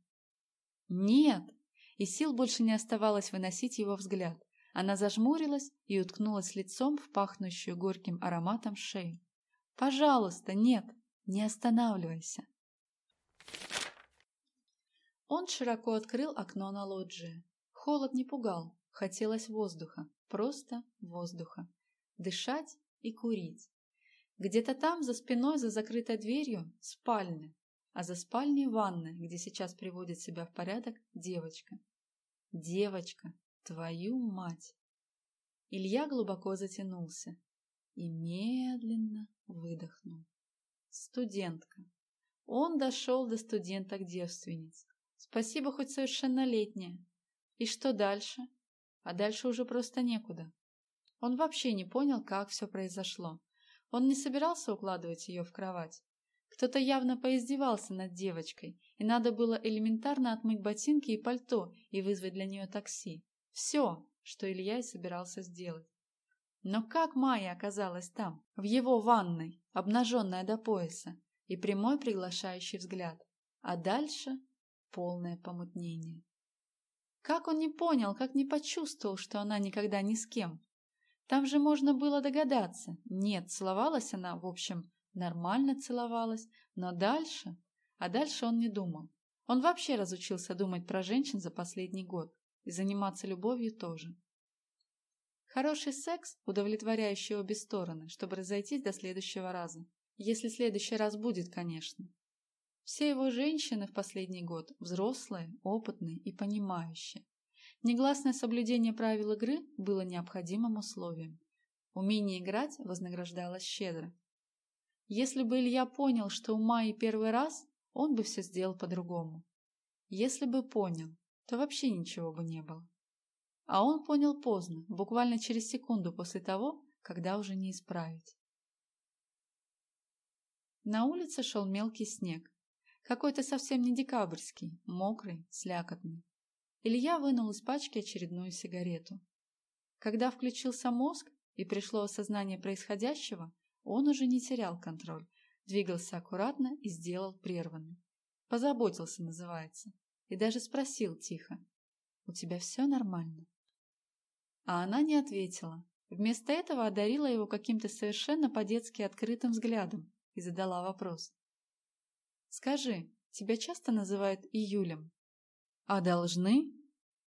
Нет! И сил больше не оставалось выносить его взгляд. Она зажмурилась и уткнулась лицом в пахнущую горьким ароматом шею. «Пожалуйста, нет, не останавливайся!» Он широко открыл окно на лоджии. Холод не пугал, Хотелось воздуха, просто воздуха. Дышать и курить. Где-то там, за спиной, за закрытой дверью, спальня, а за спальней ванная, где сейчас приводит себя в порядок девочка. Девочка, твою мать! Илья глубоко затянулся и медленно выдохнул. Студентка. Он дошел до студенток-девственниц. Спасибо, хоть совершеннолетняя. И что дальше? а дальше уже просто некуда. Он вообще не понял, как все произошло. Он не собирался укладывать ее в кровать. Кто-то явно поиздевался над девочкой, и надо было элементарно отмыть ботинки и пальто и вызвать для нее такси. Все, что Илья и собирался сделать. Но как Майя оказалась там, в его ванной, обнаженная до пояса, и прямой приглашающий взгляд, а дальше полное помутнение. Как он не понял, как не почувствовал, что она никогда ни с кем? Там же можно было догадаться. Нет, целовалась она, в общем, нормально целовалась, но дальше... А дальше он не думал. Он вообще разучился думать про женщин за последний год. И заниматься любовью тоже. Хороший секс, удовлетворяющий обе стороны, чтобы разойтись до следующего раза. Если следующий раз будет, конечно. Все его женщины в последний год взрослые, опытные и понимающие. Негласное соблюдение правил игры было необходимым условием. Умение играть вознаграждалось щедро. Если бы Илья понял, что у Майи первый раз, он бы все сделал по-другому. Если бы понял, то вообще ничего бы не было. А он понял поздно, буквально через секунду после того, когда уже не исправить. На улице шел мелкий снег. Какой-то совсем не декабрьский, мокрый, слякотный. Илья вынул из пачки очередную сигарету. Когда включился мозг и пришло осознание происходящего, он уже не терял контроль, двигался аккуратно и сделал прерванный. Позаботился, называется. И даже спросил тихо. «У тебя все нормально?» А она не ответила. Вместо этого одарила его каким-то совершенно по-детски открытым взглядом и задала вопрос. «Скажи, тебя часто называют Июлем?» «А должны?»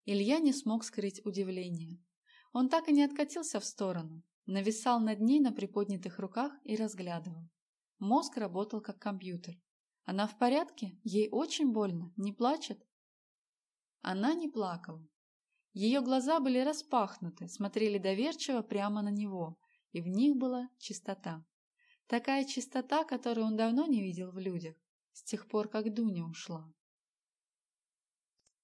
Илья не смог скрыть удивление. Он так и не откатился в сторону, нависал над ней на приподнятых руках и разглядывал. Мозг работал как компьютер. Она в порядке? Ей очень больно. Не плачет? Она не плакала. Ее глаза были распахнуты, смотрели доверчиво прямо на него, и в них была чистота. Такая чистота, которую он давно не видел в людях, с тех пор, как Дуня ушла.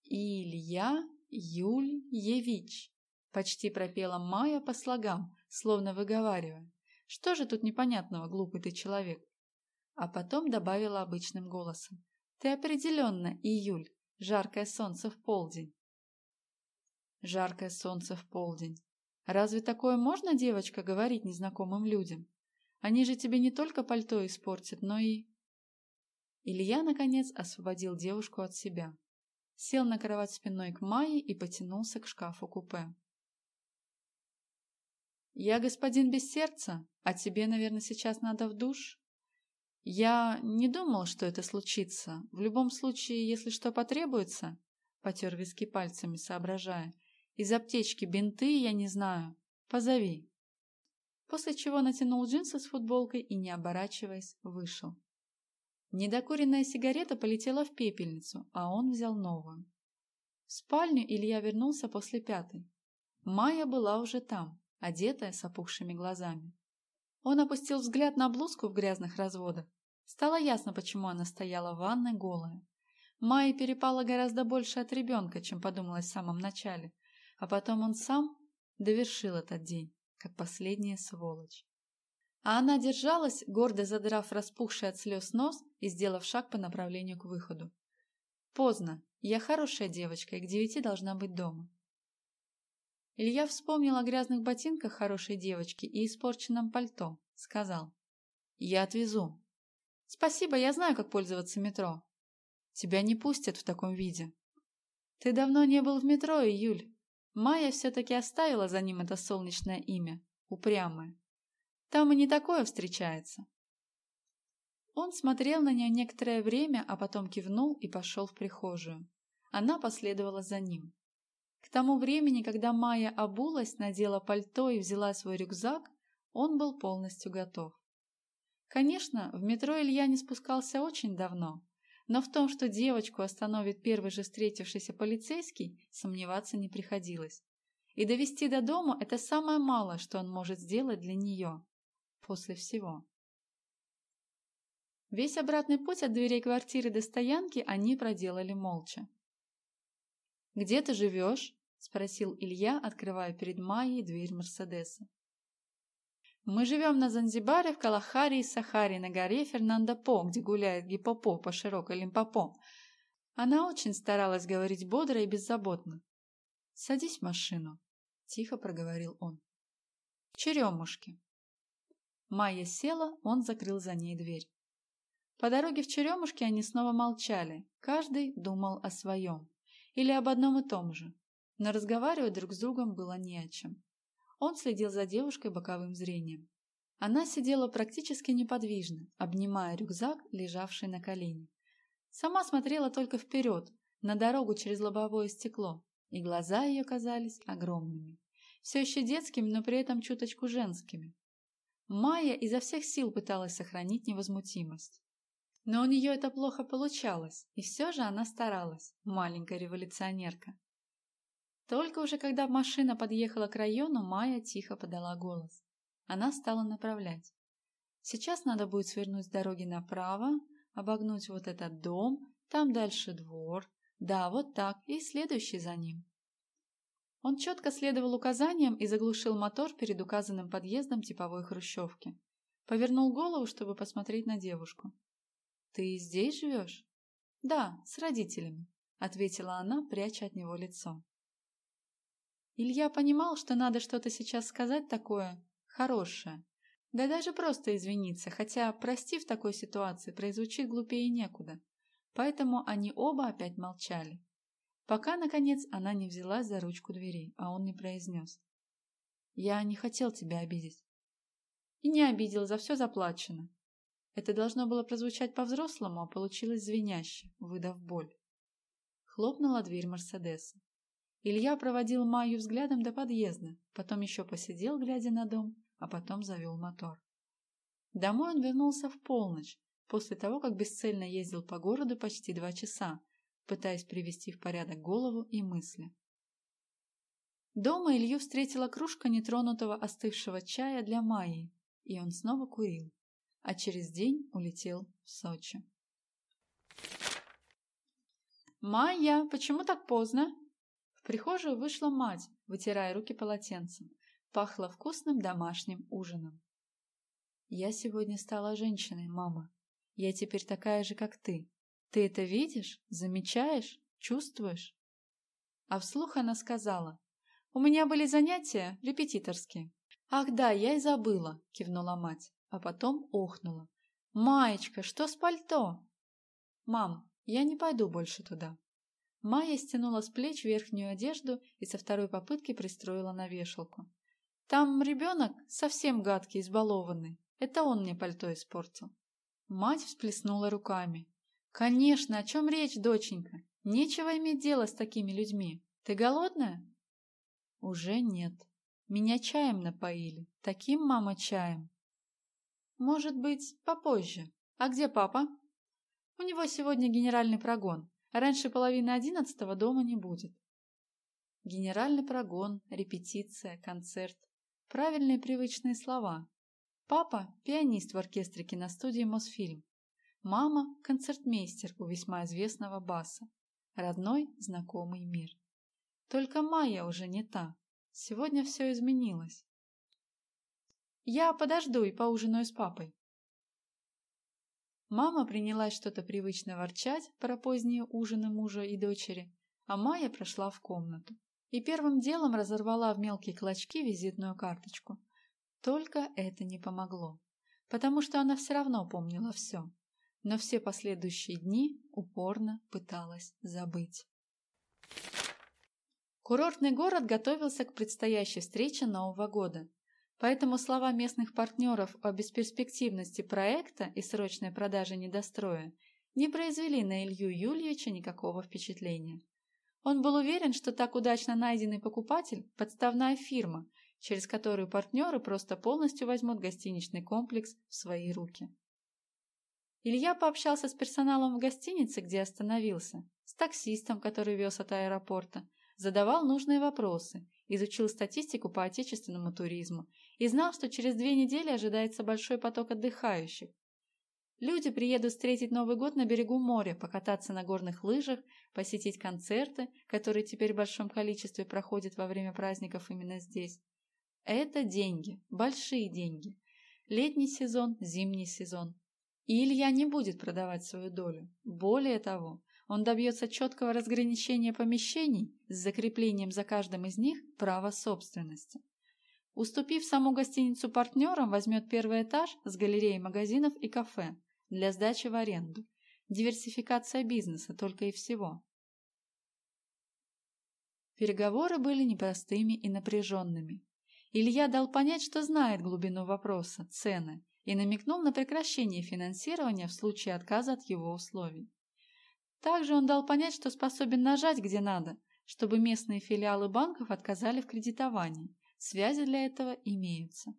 Илья Юльевич. Почти пропела Майя по слогам, словно выговаривая. Что же тут непонятного, глупый ты человек? А потом добавила обычным голосом. Ты определенно июль, жаркое солнце в полдень. Жаркое солнце в полдень. Разве такое можно, девочка, говорить незнакомым людям? Они же тебе не только пальто испортят, но и... Илья, наконец, освободил девушку от себя. Сел на кровать спиной к Майе и потянулся к шкафу-купе. «Я господин без сердца, а тебе, наверное, сейчас надо в душ?» «Я не думал, что это случится. В любом случае, если что потребуется...» Потер виски пальцами, соображая. «Из аптечки бинты, я не знаю. Позови». После чего натянул джинсы с футболкой и, не оборачиваясь, вышел. Недокуренная сигарета полетела в пепельницу, а он взял новую. В спальню Илья вернулся после пятой. Майя была уже там, одетая с опухшими глазами. Он опустил взгляд на блузку в грязных разводах. Стало ясно, почему она стояла в ванной голая. Майе перепало гораздо больше от ребенка, чем подумалось в самом начале, а потом он сам довершил этот день, как последняя сволочь. А она держалась, гордо задрав распухший от слез нос и сделав шаг по направлению к выходу. «Поздно. Я хорошая девочка и к девяти должна быть дома. Илья вспомнил о грязных ботинках хорошей девочки и испорченном пальто. Сказал. «Я отвезу». «Спасибо, я знаю, как пользоваться метро». «Тебя не пустят в таком виде». «Ты давно не был в метро, Июль». Майя все-таки оставила за ним это солнечное имя. Упрямое. Там и не такое встречается. Он смотрел на нее некоторое время, а потом кивнул и пошел в прихожую. Она последовала за ним. К тому времени, когда Майя обулась, надела пальто и взяла свой рюкзак, он был полностью готов. Конечно, в метро Илья не спускался очень давно, но в том, что девочку остановит первый же встретившийся полицейский, сомневаться не приходилось. И довести до дома – это самое малое, что он может сделать для нее. После всего. Весь обратный путь от дверей квартиры до стоянки они проделали молча. «Где ты живешь?» – спросил Илья, открывая перед Майей дверь Мерседеса. «Мы живем на Занзибаре, в Калахаре и Сахаре, на горе Фернандо-По, где гуляет гипопо по широкой Лимпопо». Она очень старалась говорить бодро и беззаботно. «Садись в машину», – тихо проговорил он. «В черемушке». Майя села, он закрыл за ней дверь. По дороге в черемушке они снова молчали, каждый думал о своем или об одном и том же, но разговаривать друг с другом было не о чем. Он следил за девушкой боковым зрением. Она сидела практически неподвижно, обнимая рюкзак, лежавший на колене. Сама смотрела только вперед, на дорогу через лобовое стекло, и глаза ее казались огромными. Все еще детскими, но при этом чуточку женскими. Майя изо всех сил пыталась сохранить невозмутимость. Но у нее это плохо получалось, и все же она старалась, маленькая революционерка. Только уже когда машина подъехала к району, Майя тихо подала голос. Она стала направлять. Сейчас надо будет свернуть с дороги направо, обогнуть вот этот дом, там дальше двор. Да, вот так, и следующий за ним. Он четко следовал указаниям и заглушил мотор перед указанным подъездом типовой хрущевки. Повернул голову, чтобы посмотреть на девушку. «Ты здесь живешь?» «Да, с родителями», — ответила она, пряча от него лицо. Илья понимал, что надо что-то сейчас сказать такое хорошее. Да даже просто извиниться, хотя «прости» в такой ситуации прозвучит глупее некуда. Поэтому они оба опять молчали. Пока, наконец, она не взялась за ручку двери, а он не произнес. «Я не хотел тебя обидеть». И не обидел, за все заплачено. Это должно было прозвучать по-взрослому, а получилось звеняще, выдав боль. Хлопнула дверь Мерседеса. Илья проводил Майю взглядом до подъезда, потом еще посидел, глядя на дом, а потом завел мотор. Домой он вернулся в полночь, после того, как бесцельно ездил по городу почти два часа, пытаясь привести в порядок голову и мысли. Дома Илью встретила кружка нетронутого остывшего чая для Майи, и он снова курил, а через день улетел в Сочи. «Майя, почему так поздно?» В прихожую вышла мать, вытирая руки полотенцем. Пахло вкусным домашним ужином. «Я сегодня стала женщиной, мама. Я теперь такая же, как ты. Ты это видишь? Замечаешь? Чувствуешь?» А вслух она сказала. «У меня были занятия репетиторские». «Ах да, я и забыла», — кивнула мать, а потом охнула. «Маечка, что с пальто?» «Мам, я не пойду больше туда». Майя стянула с плеч верхнюю одежду и со второй попытки пристроила на вешалку. «Там ребенок совсем гадкий, избалованный. Это он мне пальто испортил». Мать всплеснула руками. «Конечно, о чем речь, доченька? Нечего иметь дело с такими людьми. Ты голодная?» «Уже нет. Меня чаем напоили. Таким, мама, чаем». «Может быть, попозже. А где папа?» «У него сегодня генеральный прогон. Раньше половины одиннадцатого дома не будет». Генеральный прогон, репетиция, концерт. Правильные привычные слова. Папа – пианист в оркестре киностудии «Мосфильм». Мама – концертмейстер у весьма известного баса. Родной, знакомый мир. Только Майя уже не та. Сегодня все изменилось. Я подожду и поужинаю с папой. Мама принялась что-то привычно ворчать про поздние ужины мужа и дочери, а Майя прошла в комнату и первым делом разорвала в мелкие клочки визитную карточку. Только это не помогло, потому что она все равно помнила все но все последующие дни упорно пыталась забыть. Курортный город готовился к предстоящей встрече Нового года, поэтому слова местных партнеров о бесперспективности проекта и срочной продаже недостроя не произвели на Илью Юльевича никакого впечатления. Он был уверен, что так удачно найденный покупатель – подставная фирма, через которую партнеры просто полностью возьмут гостиничный комплекс в свои руки. Илья пообщался с персоналом в гостинице, где остановился, с таксистом, который вез от аэропорта, задавал нужные вопросы, изучил статистику по отечественному туризму и знал, что через две недели ожидается большой поток отдыхающих. Люди приедут встретить Новый год на берегу моря, покататься на горных лыжах, посетить концерты, которые теперь в большом количестве проходят во время праздников именно здесь. Это деньги, большие деньги. Летний сезон, зимний сезон. И Илья не будет продавать свою долю. Более того, он добьется четкого разграничения помещений с закреплением за каждым из них права собственности. Уступив саму гостиницу партнерам, возьмет первый этаж с галереей магазинов и кафе для сдачи в аренду. Диверсификация бизнеса только и всего. Переговоры были непростыми и напряженными. Илья дал понять, что знает глубину вопроса, цены, и намекнул на прекращение финансирования в случае отказа от его условий. Также он дал понять, что способен нажать где надо, чтобы местные филиалы банков отказали в кредитовании. Связи для этого имеются.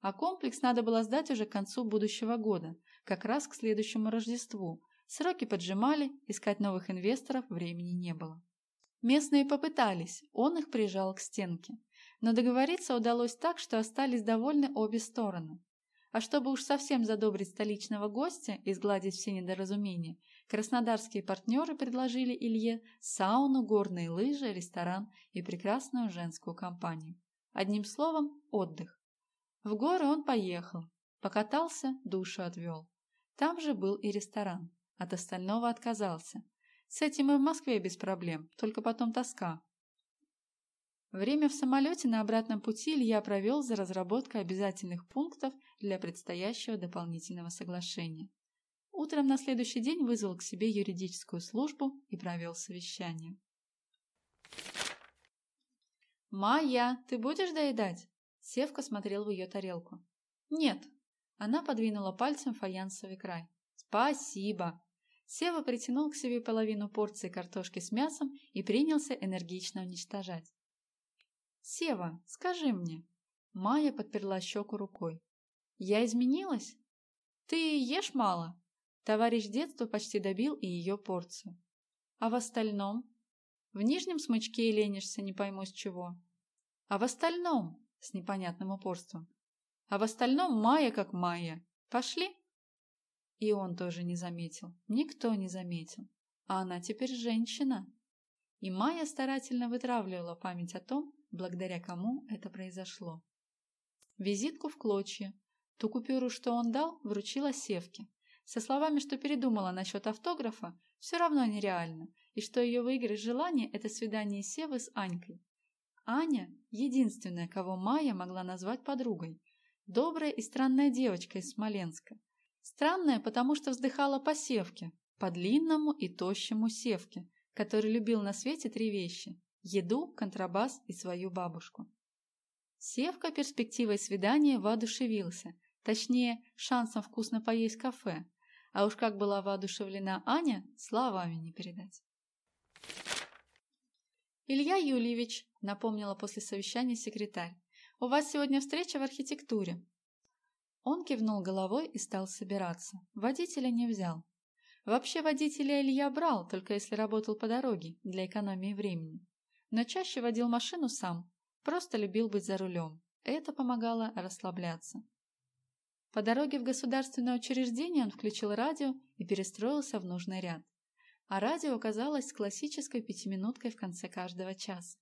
А комплекс надо было сдать уже к концу будущего года, как раз к следующему Рождеству. Сроки поджимали, искать новых инвесторов времени не было. Местные попытались, он их прижал к стенке. Но договориться удалось так, что остались довольны обе стороны. А чтобы уж совсем задобрить столичного гостя и сгладить все недоразумения, краснодарские партнеры предложили Илье сауну, горные лыжи, ресторан и прекрасную женскую компанию. Одним словом, отдых. В горы он поехал, покатался, душу отвел. Там же был и ресторан. От остального отказался. С этим и в Москве без проблем, только потом тоска. Время в самолете на обратном пути Илья провел за разработкой обязательных пунктов для предстоящего дополнительного соглашения. Утром на следующий день вызвал к себе юридическую службу и провел совещание. «Майя, ты будешь доедать?» Севка смотрел в ее тарелку. «Нет». Она подвинула пальцем фаянсовый край. «Спасибо». Сева притянул к себе половину порции картошки с мясом и принялся энергично уничтожать. «Сева, скажи мне». Майя подперла щеку рукой. «Я изменилась? Ты ешь мало?» Товарищ детства почти добил и ее порцию. «А в остальном?» «В нижнем смычке ленишься, не пойму с чего». «А в остальном?» С непонятным упорством. «А в остальном Майя как Майя. Пошли?» И он тоже не заметил. Никто не заметил. А она теперь женщина. И Майя старательно вытравливала память о том, благодаря кому это произошло. Визитку в клочья. Ту купюру, что он дал, вручила Севке. Со словами, что передумала насчет автографа, все равно нереально, и что ее выигрыш желания – это свидание Севы с Анькой. Аня – единственная, кого Майя могла назвать подругой. Добрая и странная девочка из Смоленска. Странная, потому что вздыхала по Севке, по длинному и тощему Севке, который любил на свете три вещи еду, контрабас и свою бабушку. Севка перспективой свидания воодушевился, точнее, шансом вкусно поесть кафе, а уж как была воодушевлена Аня, словами не передать. «Илья Юльевич», — напомнила после совещания секретарь, «у вас сегодня встреча в архитектуре». Он кивнул головой и стал собираться. Водителя не взял. Вообще водителя Илья брал, только если работал по дороге, для экономии времени но чаще водил машину сам, просто любил быть за рулем. Это помогало расслабляться. По дороге в государственное учреждение он включил радио и перестроился в нужный ряд. А радио оказалось классической пятиминуткой в конце каждого часа.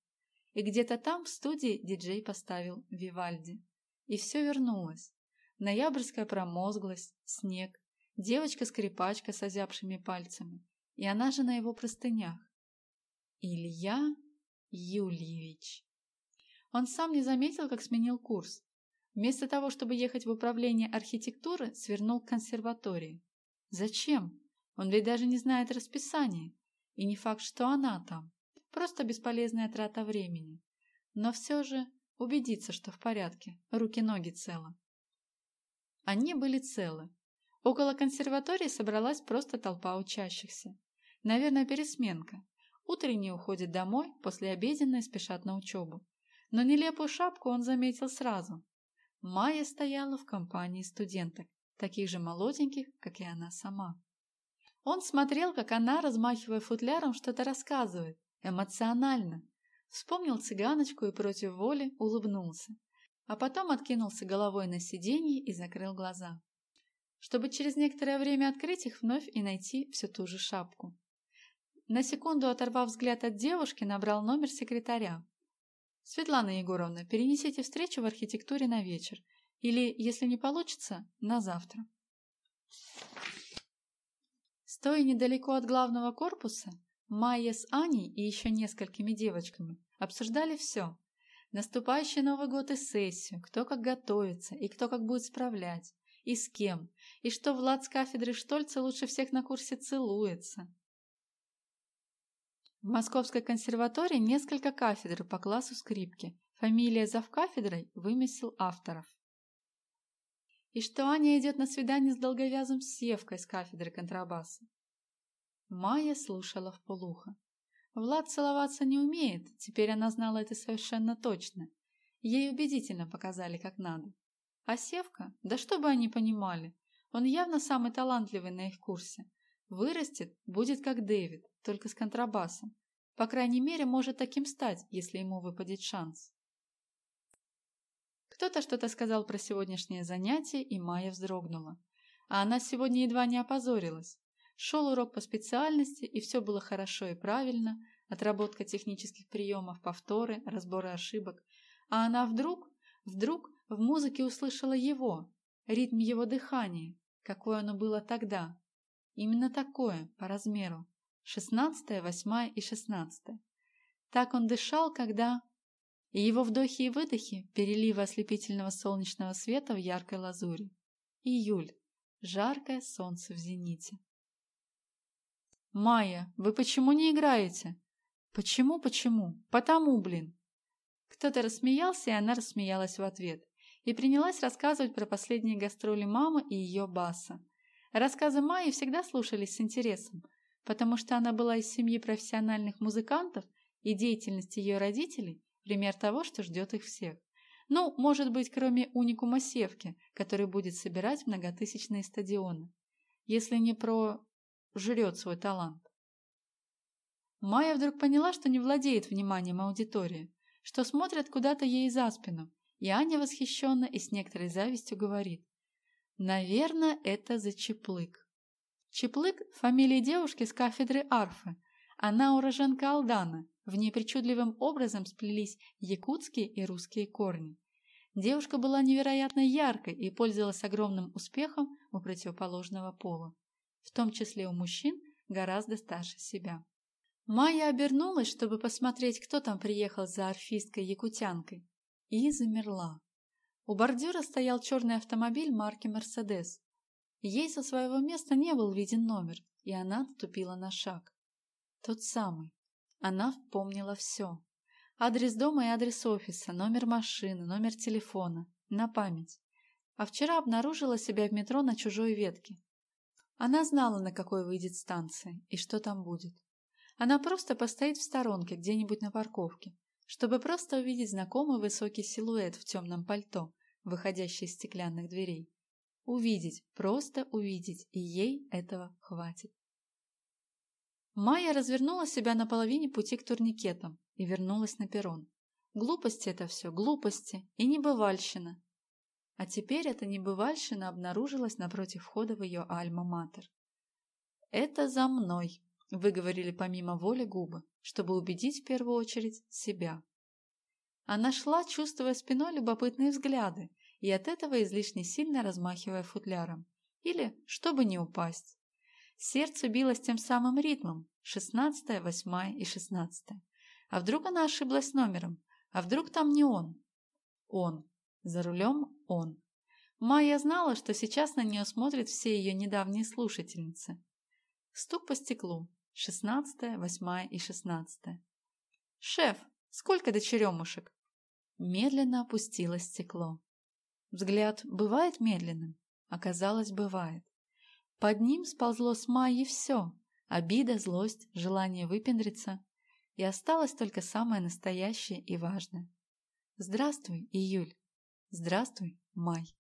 И где-то там, в студии, диджей поставил Вивальди. И все вернулось. Ноябрьская промозглость, снег, девочка-скрипачка с озябшими пальцами. И она же на его простынях. Илья Юльевич. Он сам не заметил, как сменил курс. Вместо того, чтобы ехать в управление архитектуры, свернул к консерватории. Зачем? Он ведь даже не знает расписания. И не факт, что она там. Просто бесполезная трата времени. Но все же убедиться, что в порядке, руки-ноги целы. Они были целы. Около консерватории собралась просто толпа учащихся. Наверное, пересменка. Утренние уходят домой, после обеденной спешат на учебу. Но нелепую шапку он заметил сразу. Майя стояла в компании студенток, таких же молоденьких, как и она сама. Он смотрел, как она, размахивая футляром, что-то рассказывает, эмоционально. Вспомнил цыганочку и против воли улыбнулся. А потом откинулся головой на сиденье и закрыл глаза. Чтобы через некоторое время открыть их вновь и найти всю ту же шапку. На секунду оторвав взгляд от девушки, набрал номер секретаря. «Светлана Егоровна, перенесите встречу в архитектуре на вечер. Или, если не получится, на завтра». Стоя недалеко от главного корпуса, Майя с Аней и еще несколькими девочками обсуждали все. Наступающий Новый год и сессию, кто как готовится и кто как будет справлять, и с кем, и что Влад с кафедры Штольца лучше всех на курсе целуется. В Московской консерватории несколько кафедр по классу скрипки. Фамилия завкафедрой вымесил авторов. И что Аня идет на свидание с долговязым Севкой с кафедры контрабаса. Майя слушала вполуха. Влад целоваться не умеет, теперь она знала это совершенно точно. Ей убедительно показали, как надо. А Севка, да что бы они понимали, он явно самый талантливый на их курсе. Вырастет, будет как Дэвид, только с контрабасом. По крайней мере, может таким стать, если ему выпадет шанс. Кто-то что-то сказал про сегодняшнее занятие, и Майя вздрогнула. А она сегодня едва не опозорилась. Шел урок по специальности, и все было хорошо и правильно, отработка технических приемов, повторы, разборы ошибок. А она вдруг, вдруг в музыке услышала его, ритм его дыхания, какое оно было тогда. Именно такое, по размеру. Шестнадцатое, восьмое и шестнадцатое. Так он дышал, когда... И его вдохи и выдохи, переливы ослепительного солнечного света в яркой лазури. Июль. Жаркое солнце в зените. «Майя, вы почему не играете?» «Почему, почему? Потому, блин!» Кто-то рассмеялся, и она рассмеялась в ответ. И принялась рассказывать про последние гастроли мамы и ее баса. Рассказы Майи всегда слушались с интересом, потому что она была из семьи профессиональных музыкантов, и деятельность ее родителей – пример того, что ждет их всех. Ну, может быть, кроме уникума Севки, который будет собирать многотысячные стадионы. Если не про жрет свой талант. Майя вдруг поняла, что не владеет вниманием аудитории, что смотрят куда-то ей за спину, и Аня восхищенно и с некоторой завистью говорит. Наверное, это за Чеплык. Чеплык – фамилия девушки с кафедры арфы. Она уроженка Алдана, в ней причудливым образом сплелись якутские и русские корни. Девушка была невероятно яркой и пользовалась огромным успехом у противоположного пола в том числе у мужчин, гораздо старше себя. Майя обернулась, чтобы посмотреть, кто там приехал за орфисткой-якутянкой, и замерла. У бордюра стоял черный автомобиль марки «Мерседес». Ей со своего места не был виден номер, и она отступила на шаг. Тот самый. Она вспомнила все. Адрес дома и адрес офиса, номер машины, номер телефона. На память. А вчера обнаружила себя в метро на чужой ветке. Она знала, на какой выйдет станция и что там будет. Она просто постоит в сторонке где-нибудь на парковке, чтобы просто увидеть знакомый высокий силуэт в темном пальто, выходящий из стеклянных дверей. Увидеть, просто увидеть, и ей этого хватит. Майя развернула себя на половине пути к турникетам и вернулась на перрон. Глупости это все, глупости и небывальщина. А теперь эта небывальщина обнаружилась напротив входа в ее альма-матер. «Это за мной», — выговорили помимо воли губы, чтобы убедить в первую очередь себя. Она шла, чувствуя спиной любопытные взгляды, и от этого излишне сильно размахивая футляром. Или, чтобы не упасть. Сердце билось тем самым ритмом, шестнадцатое, восьмое и шестнадцатое. А вдруг она ошиблась номером? А вдруг там не он? Он. За рулем он. Майя знала, что сейчас на нее смотрят все ее недавние слушательницы. Стук по стеклу. Шестнадцатая, восьмая и шестнадцатая. «Шеф, сколько дочеремушек?» Медленно опустилось стекло. Взгляд бывает медленным? Оказалось, бывает. Под ним сползло с Майи все. Обида, злость, желание выпендриться. И осталось только самое настоящее и важное. «Здравствуй, Июль!» Здравствуй, Май.